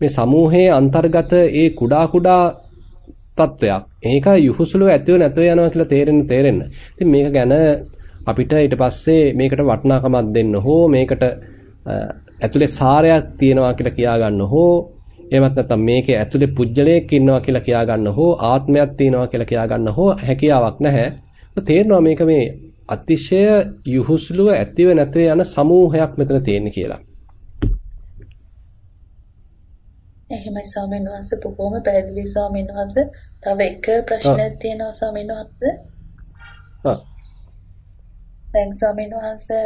මේ සමූහයේ අන්තර්ගත ඒ කුඩා කුඩා තත්වයක්. ඒක යහුසුලව ඇතුව නැතුව යනවා කියලා තේරෙන්න තේරෙන්න. ඉතින් මේක ගැන අපිට ඊට පස්සේ මේකට වටිනාකමක් දෙන්න හෝ මේකට ඇතුලේ සාරයක් තියෙනවා කියලා කියා ගන්න හෝ එහෙමත් නැත්නම් මේකේ ඇතුලේ පුජ්‍යලයක් ඉන්නවා කියලා කියා ගන්න හෝ ආත්මයක් තියෙනවා කියලා කියා ගන්න හෝ හැකියාවක් නැහැ. තේරෙනවා මේක මේ අතිශය යහුස්ලුව ඇතිව නැතිව යන සමූහයක් මෙතන තියෙන්නේ කියලා. එහෙමයි ස්වාමීන් වහන්සේ බොහොම පැහැදිලි ස්වාමීන් වහන්සේ. තව එක ප්‍රශ්නයක් තියෙනවා ස්වාමීන් වහන්සේ. දැන් ස්වාමීන් වහන්සේ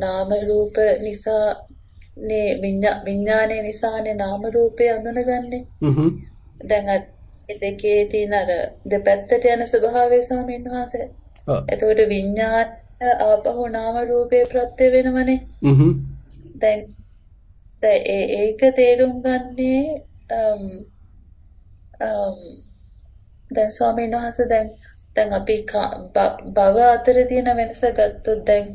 නාම රූප නිසා නේ විඥානයේ නිසානේ නාම රූපය අඳුනගන්නේ. හ්ම්. දැන් දෙකේ තියෙන අර දෙපැත්තට යන ස්වභාවය ස්වාමීන් වහන්සේ. ඔව්. එතකොට විඥාන ආපහු නාම රූපේ ප්‍රත්‍ය වෙනවනේ. හ්ම්. දැන් ඒක තේරුම් ගන්නේ දැන් ස්වාමීන් වහන්සේ දැන් දැන් අපි භව අතර තියෙන වෙනස ගත්තොත් දැන්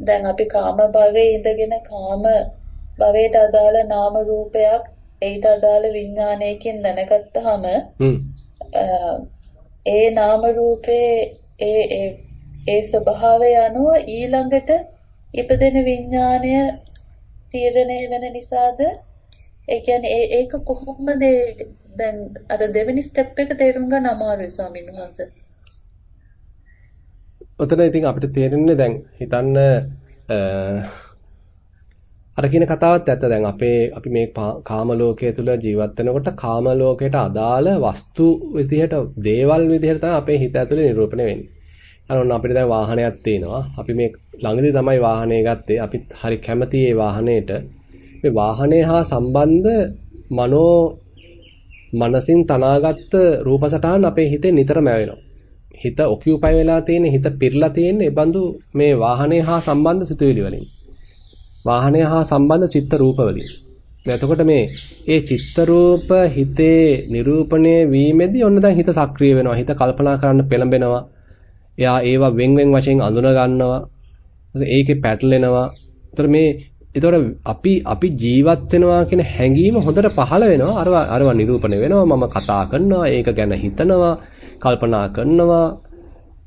දැන් අපි කාම භවයේ ඉඳගෙන කාම භවයට අදාළ නාම රූපයක් ඒට අදාළ විඥානයකින් දැනගත්තාම ඒ නාම රූපේ ඒ ඒ ස්වභාවය අනුව ඊළඟට ඉපදෙන විඥානය තීරණය වෙන නිසාද? ඒ කියන්නේ ඒක කොහොමද දැන් අර දෙවෙනි ස්ටෙප් එක තේරුම් ගන්න අමාරුයි ස්වාමීන් වහන්සේ. ඔතන ඉතින් අපිට තේරෙන්නේ දැන් හිතන්න අර කියන කතාවත් ඇත්ත දැන් අපේ අපි මේ කාම ලෝකයේ තුල ජීවත් වෙනකොට කාම ලෝකයට අදාළ වස්තු විදිහට දේවල් විදිහට තමයි අපේ හිත ඇතුලේ නිරූපණය වෙන්නේ. අර අපිට දැන් වාහනයක් තියෙනවා. අපි මේ ළඟදී තමයි වාහනය ගත්තේ. අපිත් හරි කැමති ඒ වාහනේට. මේ වාහනය හා සම්බන්ධ මනෝ මනසින් තනාගත්ත රූපසටහන් අපේ හිතේ නිතරම ඇවෙනවා. හිත ඔකියුපයි වෙලා තියෙන හිත පිරලා තියෙන ඒ බඳු මේ වාහනය හා සම්බන්ධ සිතුවිලි වලින්. වාහනය හා සම්බන්ධ චිත්ත රූප වලින්. එතකොට මේ ඒ චිත්ත රූප හිතේ නිරූපණය වීමෙදී ඔන්න දැන් හිත සක්‍රිය වෙනවා. හිත කල්පනා කරන්න පෙළඹෙනවා. එයා ඒවා වෙන් වෙන් වශයෙන් අඳුන ගන්නවා. ඒකේ පැටලෙනවා. ඒතර මේ ඒතර අපි අපි ජීවත් වෙනවා කියන හැඟීම හොඳට පහළ වෙනවා. අරව අරව නිරූපණය වෙනවා. මම කතා කරනවා. ඒක ගැන හිතනවා. කල්පනා කරනවා.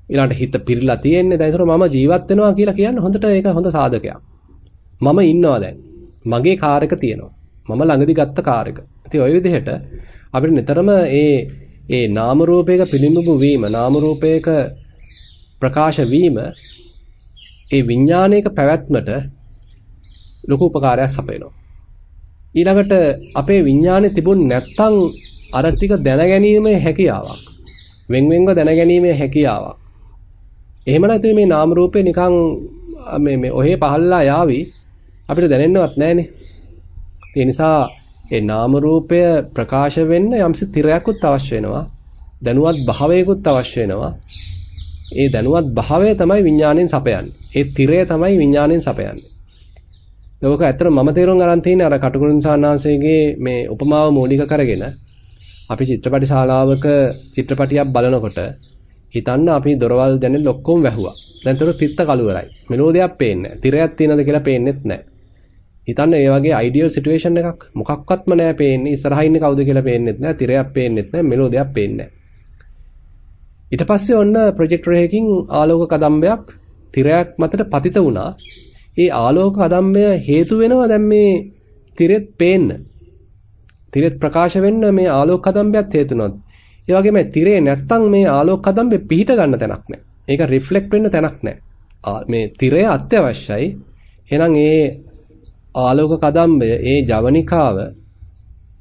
ඊළඟට හිත පිරලා තියෙන්නේ. දැන් ඒතර මම ජීවත් වෙනවා කියලා කියන්නේ හොඳට ඒක හොඳ සාධකයක්. මම ඉන්නවා දැන්. මගේ කාර් එක තියෙනවා. මම ළඟදි ගත්ත කාර් එක. ඉතින් ওই විදිහට අපිට නිතරම ඒ ඒ නාම රූපයක පිළිඹු වීම නාම රූපයක ප්‍රකාශ වීම ඒ විඥානයක පැවැත්මට ලොකු උපකාරයක් සපයනවා. ඊළඟට අපේ විඥානේ තිබුණ නැත්තම් අර ටික දැනගැනීමේ හැකියාවක්. වෙන් වෙන්ව දැනගැනීමේ හැකියාවක්. එහෙම නැත්නම් මේ නාම රූපේ නිකන් මේ මේ ඔහේ පහළලා යාවි අපිට දැනෙන්නවත් නැහනේ. ඒ නිසා ඒ නාම රූපය ප්‍රකාශ වෙන්න යම්සි තිරයක්වත් අවශ්‍ය වෙනවා. දැනුවත් භාවයකුත් අවශ්‍ය වෙනවා. ඒ දැනුවත් භාවය තමයි විඥාණයෙන් සපයන්නේ. ඒ තිරය තමයි විඥාණයෙන් සපයන්නේ. ඒක ඇත්තට මම තේරුම් ගන්න තියෙන්නේ අර කටුකුරුන් සාන්නාංශයේ මේ උපමාව මූලික කරගෙන අපි චිත්‍රපට ශාලාවක චිත්‍රපටියක් බලනකොට හිතන්න අපි දොරවල් දැනෙන්න ඔක්කොම වැහුවා. දැන් තොර තිත්ත කළු වෙලයි. මෙලෝඩියක් පේන්නේ නැහැ. තිරයක් තියෙනවද කියලා පේන්නෙත් නැහැ. හිතන්න මේ වගේ අයිඩියල් සිටුේෂන් එකක් මොකක්වත්ම නැහැ පේන්නේ. ඉස්සරහා ඉන්නේ කවුද කියලා පේන්නෙත් නැහැ. තිරයක් පේන්නෙත් නැහැ. මෙලෝඩියක් පේන්නේ නැහැ. ඊට පස්සේ ඔන්න ප්‍රොජෙක්ටර් එකකින් ආලෝක කදම්බයක් තිරයක් මතට පතිත වුණා. ඒ ආලෝක කදම්බය හේතු වෙනවා දැන් මේ තිරෙත් පේන්න. තිරෙත් ප්‍රකාශ වෙන්න මේ ආලෝක කදම්බයත් හේතුනොත්. ඒ වගේම තිරේ නැත්තම් මේ ආලෝක කදම්බේ පිහිට ගන්න තැනක් නැහැ. ඒක රිෆ්ලෙක්ට් වෙන්න තැනක් නැහැ. මේ තිරය අත්‍යවශ්‍යයි. එහෙනම් ඒ ආලෝක කදම්බය, ඒ ජවනිකාව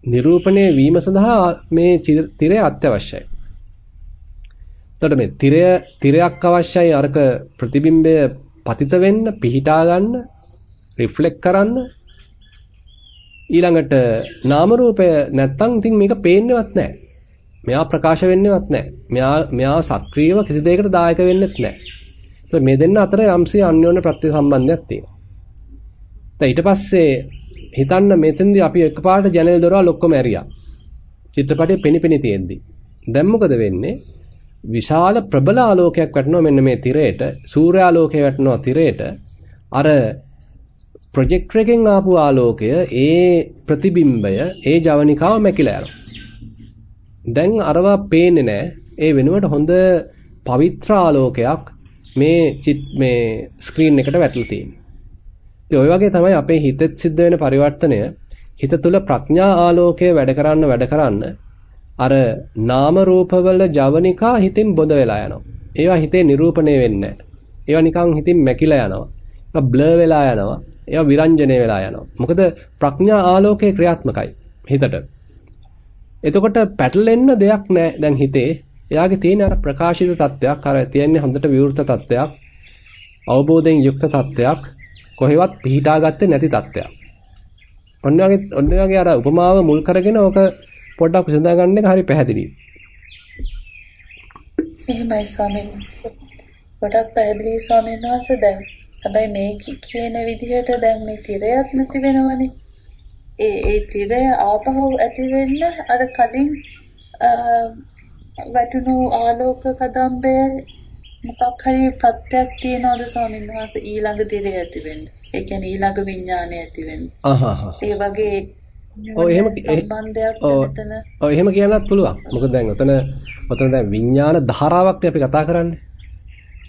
නිරූපණය වීම සඳහා මේ තිරය අත්‍යවශ්‍යයි. එතකොට මේ තිරය තිරයක් අවශ්‍යයි අරක ප්‍රතිබිම්බය පතිත වෙන්න, පිහිටා ගන්න, රිෆ්ලෙක්ට් කරන්න. ඊළඟට නාම රූපය නැත්තම් ඉතින් මේක පේන්නේවත් නැහැ. මෙයා ප්‍රකාශ වෙන්නේවත් නැහැ. මෙයා මෙයා සක්‍රීයව කිසි දෙයකට දායක වෙන්නෙත් නැහැ. මේ දෙන්න අතර යම්සේ අන්‍යෝන්‍ය ප්‍රත්‍ය සම්බන්ධයක් තියෙනවා. දැන් ඊට පස්සේ හිතන්න මෙතෙන්දී අපි එකපාරට ජනේල් දොරවල් ඔක්කොම ඇරියා. චිත්‍රපටයේ පෙනිපෙනි තියෙද්දි. දැන් මොකද වෙන්නේ? විශාල ප්‍රබල ආලෝකයක් වැටෙනවා මෙන්න මේ තිරයට සූර්යාලෝකය වැටෙනවා තිරයට. අර ප්‍රොජෙක්ටර් එකෙන් ආපු ආලෝකය ඒ ප්‍රතිබිම්බය ඒ ජවනිකාව මැකිලා යනවා. දැන් අරවා පේන්නේ නැහැ. ඒ වෙනුවට හොඳ පවිත්‍ර ආලෝකයක් මේ චිත් මේ ස්ක්‍රීන් එකට වැටලා තියෙන්නේ ඉතින් ওই වගේ තමයි අපේ හිතෙත් සිද්ධ වෙන පරිවර්තනය. හිත තුළ ප්‍රඥා ආලෝකය වැඩ කරන්න වැඩ කරන්න අර නාම රූපවල ජවනිකා හිතින් බොඳ වෙලා යනවා. ඒවා හිතේ නිරූපණය වෙන්නේ ඒවා නිකන් හිතින් මැකිලා යනවා. ඒවා බ්ලර් වෙලා යනවා. ඒවා විරංජනේ වෙලා යනවා. මොකද ප්‍රඥා ආලෝකයේ ක්‍රියාත්මකයි හිතට. එතකොට පැටලෙන්න දෙයක් නැහැ දැන් හිතේ. එයාගේ තියෙන අර ප්‍රකාශිත තත්වයක් අර තියෙන්නේ හොඳට විවෘත තත්වයක්. අවබෝධයෙන් යුක්ත තත්වයක්. කොහෙවත් පිහිටාගත්තේ නැති තත්වයක්. ඔන්න වගේ ඔන්න වගේ අර උපමාව මුල් කරගෙන ඕක පොඩ්ඩක් විසඳා ගන්න එක හරි පැහැදිලියි. එහෙමයි ස්වාමීන් ගොඩක් පැහැදිලි ස්වාමීන් වහන්සේ දැන් හැබැයි මේ කියන විදිහට දැන් මේ තිරයක් නැති වෙනවනේ. ඒ ඒ තිරය ආපහු ඇති වෙන්න අර කලින් වැටුණු ආලෝක කදම්බය මොකක් හරි ප්‍රත්‍යක් තියනවද ස්වාමීන් වහන්සේ ඊළඟ තිරය ඇති වෙන්න. ඒ කියන්නේ ඊළඟ විඥානය ඇති වෙන්න. ඒ වගේ ඔව් එහෙම සම්බන්ධයක් මෙතන ඔව් එහෙම කියන්නත් පුළුවන්. මොකද දැන් ඔතන ඔතන දැන් විඥාන ධාරාවක් අපි කතා කරන්නේ.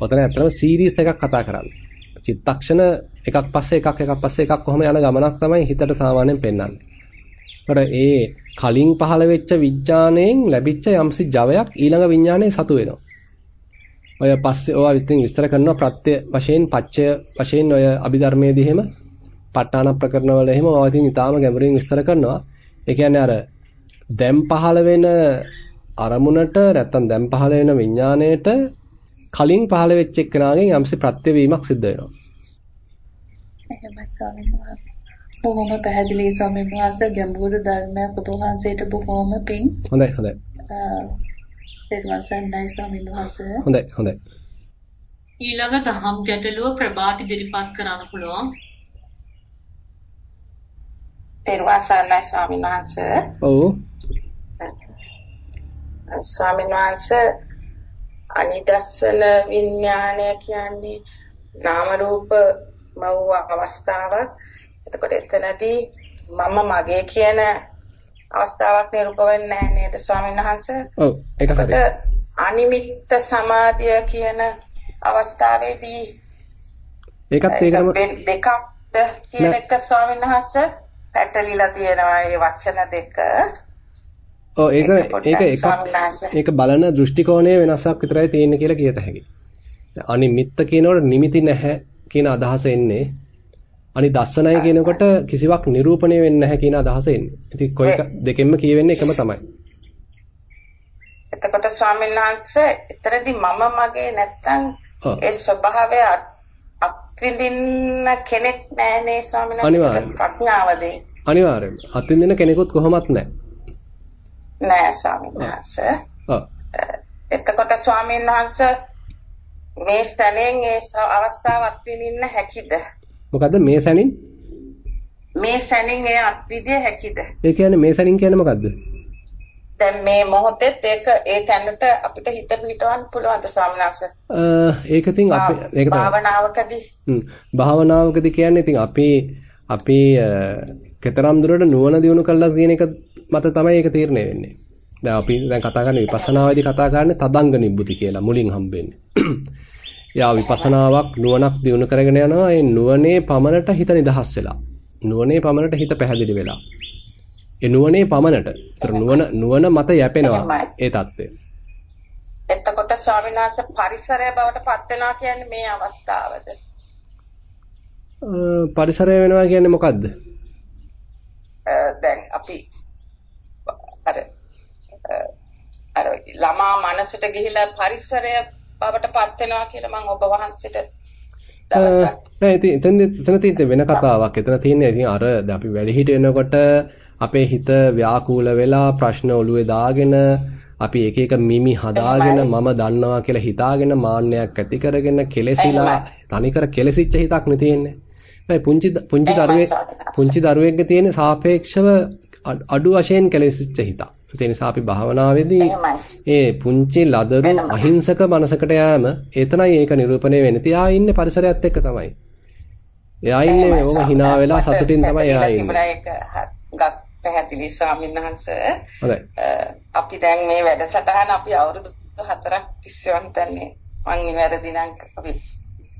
ඔතන ඇත්තටම සීරීස් එකක් කතා කරන්නේ. චිත්තක්ෂණ එකක් පස්සේ එකක් එකක් පස්සේ එකක් කොහොම යන ගමනක් තමයි හිතට සාමාන්‍යයෙන් පෙන්වන්නේ. ඒකට ඒ කලින් පහළ වෙච්ච විඥාණයෙන් ලැබිච්ච යම්සි ජවයක් ඊළඟ විඥාණය සතු වෙනවා. ඔය පස්සේ ඔය ඉතින් විස්තර කරනවා ප්‍රත්‍ය වශයෙන් පච්චය වශයෙන් ඔය අභිධර්මයේදී එහෙම ප ဋ ාණ ප්‍රකරණ වල එහෙම මම ඉතින් ඊටාම ගැඹුරින් විස්තර කරනවා. ඒ කියන්නේ අර දැන් පහළ වෙන අරමුණට නැත්තම් දැන් පහළ වෙන විඥාණයට කලින් පහළ වෙච්ච එක්කනාගෙන් යම්සි ප්‍රත්‍යවීමක් සිද්ධ වෙනවා. එහෙමයි ස්වාමීන් වහන්සේ. බොහොම පැහැදිලි ස්වාමීන් වහන්සේ ගැඹුරු ධර්මයක් ඔබ වහන්සේට බොහොම පිං. හොඳයි හොඳයි. හොඳයි හොඳයි. ඊළඟ දහම් ගැටලුව ප්‍රභාට ඉදිරිපත් කරන්න පුළුවන්. තෙරුවන් සරණයි ස්වාමීන් වහන්සේ. ඔව්. ස්වාමීන් වහන්සේ අනිදස්සන විඥානය කියන්නේ නාම රූප මව්ව අවස්ථාවක්. එතකොට එතනදී මම මගේ කියන අවස්ථාවක් නිරූප වෙන්නේ නැහැ නේද ස්වාමීන් වහන්සේ? ඔව් ඒක හරියි. අනිමිත්ත සමාධිය කියන අවස්ථාවේදී ඒකත් ඒකම දෙකක් කියන එක ස්වාමීන් වහන්සේ පැටලිලා තියෙනවා මේ වචන දෙක. ඔව් ඒක ඒක එකක් ඒක බලන දෘෂ්ටි කෝණය වෙනසක් විතරයි තියෙන්නේ කියලා කියත හැකියි. අනිමිත්ත කියනකොට නිමිති නැහැ කියන අදහස එන්නේ. අනි දස්සනයි කියනකොට කිසිවක් නිරූපණය වෙන්නේ නැහැ කියන අදහස එන්නේ. ඉතින් කොයි දෙකෙන්ම කියවෙන්නේ එකම තමයි. එතකොට ස්වාමීන් වහන්සේ එතරම්දි මම මගේ නැත්තම් ඒ ස්වභාවය අත්විඳින්න කෙනෙක් නැහැනේ ස්වාමීන් වහන්සේ ප්‍රඥාවදී. අනිවාර්යයෙන්. අත්විඳින කෙනෙකුත් කොහොමත් නැහැ. නෑ ස්වාමීන් වහන්සේ. ඔව්. එතකොට ස්වාමීන් වහන්සේ මේ ස්තනෙන් ඒ අවස්ථාව අත්විඳින්න හැකිද? මොකද්ද මේ සැනින්? මේ සැනින් ඒ අත්විදිය හැකිද? ඒ කියන්නේ මේ සැනින් කියන්නේ මොකද්ද? දැන් මේ මොහොතේත් ඒක ඒ තැනට අපිට හිත පිටවන්න පුළුවන්ද ස්වාමීන් වහන්සේ? ඒක ඉතින් අපි ඒක තමයි භාවනාවකදී. හ්ම් භාවනාවකදී කියන්නේ ඉතින් අපි අපි කතරම් දුරට නුවණ දියුණු කළා කියන එක මත තමයි ඒක තීරණය වෙන්නේ. දැන් අපි දැන් කතා කරන්නේ විපස්සනාවේදී කතා කරන්නේ තදංග නිබ්බුති කියලා මුලින් හම්බෙන්නේ. යා විපස්සනාවක් නුවණක් දියුණු කරගෙන යනවා. ඒ නුවණේ පමණට හිත නිදහස් වෙලා. නුවණේ පමණට හිත පැහැදිලි වෙලා. ඒ නුවණේ පමණට. ඒතර නුවණ නුවණ මත යැපෙනවා ඒ தත්ත්වය. එතකොට ස්වාමීන් වහන්සේ පරිසරය බවට පත් වෙනවා කියන්නේ මේ අවස්ථාවද? පරිසරය වෙනවා කියන්නේ මොකද්ද? දැන් අපි අර අර ළමා මනසට ගිහිලා පරිසරය බවට පත් වෙනවා කියලා මම ඔබ වහන්සේට දවසක් නෑ ඉතින් එතන එතන තියෙන වෙන කතාවක්. එතන තියෙන්නේ ඉතින් අර අපි වැඩි හිට වෙනකොට අපේ හිත ව්‍යාකූල වෙලා ප්‍රශ්න ඔළුවේ දාගෙන අපි එක එක මිමි හදාගෙන මම දන්නවා කියලා හිතාගෙන මාන්නයක් ඇති කරගෙන කෙලෙසිලා තනිකර කෙලසිච්ච හිතක් නේ තියෙන්නේ. පුංචි පුංචි දරුවෙක් පුංචි දරුවෙක්ගේ තියෙන සාපේක්ෂව අඩු වශයෙන් කෙලෙසිච්ච හිතක්. ඒ නිසා අපි භාවනාවේදී ඒ පුංචි ලදරු අහිංසක මනසකට යෑම එතනයි ඒක නිරූපණය වෙන්නේ. තියා ඉන්නේ පරිසරයත් එක්ක තමයි. එයා ඉන්නේ ඕම hina වෙලා සතුටින් තමයි එයා ඉන්නේ. පැහැදිලි ස්වාමීන් වහන්සේ. අපි දැන් මේ වැඩසටහන අපි අවුරුදු 4ක් තිස්සේ වන්තන්නේ මං ඉවැරදි නම් අපි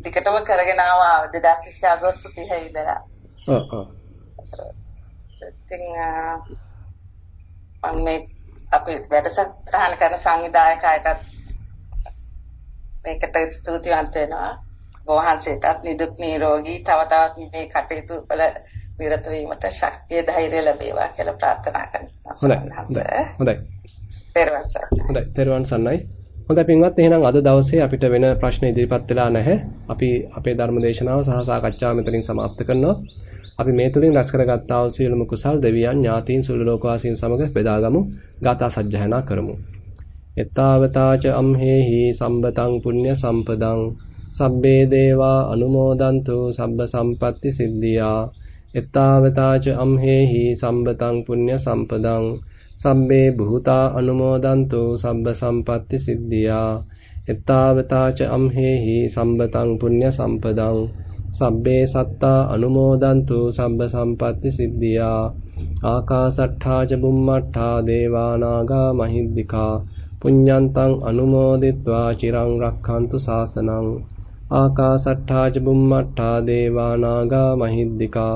දිගටම කරගෙන ආවා 2020 අගෝස්තු 30 ඉඳලා. ඔව් ඔව්. ඉතින් මම මේ අපි වැඩසටහන කරන සංවිධායක අයටත් මේකට ස්තුතිවන්ත වෙනවා. වහන්සේටත් නිදුක් නිරෝගී තව තවත් මේ කටයුතු වල නිරත වීමට ශක්තිය ධෛර්යය ලැබේවා කියලා ප්‍රාර්ථනා කරනවා. හොඳයි. හොඳයි. හොඳයි. තෙරුවන් සරණයි. හොඳයි පින්වත් එහෙනම් අද දවසේ අපිට වෙන ප්‍රශ්න ඉදිරිපත් වෙලා නැහැ. අපි අපේ ධර්ම දේශනාව සහ සාකච්ඡාව මෙතනින් සමාප්ත කරනවා. අපි මේ තුලින් රැස් කරගත්තා වූ සියලුම කුසල් දෙවියන් ඥාතීන් සුළු ලෝකවාසීන් සමග බෙදාගමු. ගාථා සජ්ජහායනා කරමු. එත්තාවතාච අම්හෙහි සම්බතං පුඤ්ඤ සම්පදං සබ්බේ දේවා අනුමෝදන්තු සබ්බ සම්පatti සිද්ධියා එත්තාවතාච අම්හෙහි සම්බතං පුඤ්ඤ සම්පදං සම්මේ බුතා අනුමෝදන්තු සම්බ සම්පatti සිද්ධියා. එත්තාවතාච අම්හෙහි සම්බතං පුඤ්ඤ සම්පදං සබ්බේ සත්තා අනුමෝදන්තු සම්බ සම්පatti සිද්ධියා. ආකාසට්ඨා ච බුම්මට්ඨා දේවානාගා මහිද්దికා පුඤ්ඤන්තං අනුමෝදිත්වා චිරං රක්ඛන්තු සාසනං ආකාසට්ඨා ච බුම්මට්ඨා දේවානාගා මහිද්దికා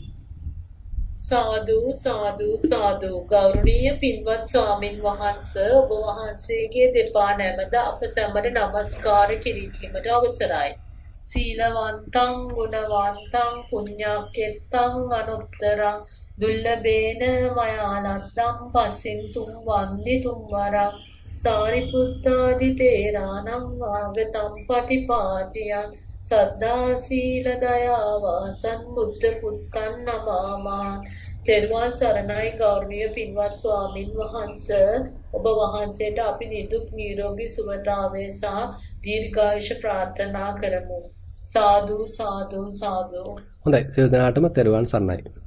සාදු සාදු සාදු. ගෞරවනීය පින්වත් ස්වාමින් වහන්සේ ඔබ වහන්සේගේ දෙපා නැමද අප සැමට নমස්කාර කිරීමට අවසරයි. සීලවන්තං ගුණවන්තං පුඤ්ඤාකෙත්තං අනුත්තරං දුල්ලබේන මයාලද්දම් පසින්තුම් වන්දිතුම් වරං සාරිපුත්තාදි තේරානම් වාගතම් පටිපාටියං සද්දා සීල දයාවා සම්බුද්ධ පුත්තන් නමාමා තෙරුවන් සරණයි ගෞරවනීය පින්වත් ස්වාමින් වහන්සේ. ඔබ වහන්සේට අපි නිදුක් නිරෝගී සුවතාවය සහ දීර්ඝායුෂ ප්‍රාර්ථනා කරමු. සාදු සාදු සාදු. හොඳයි. සියලු දෙනාටම තෙරුවන් සරණයි.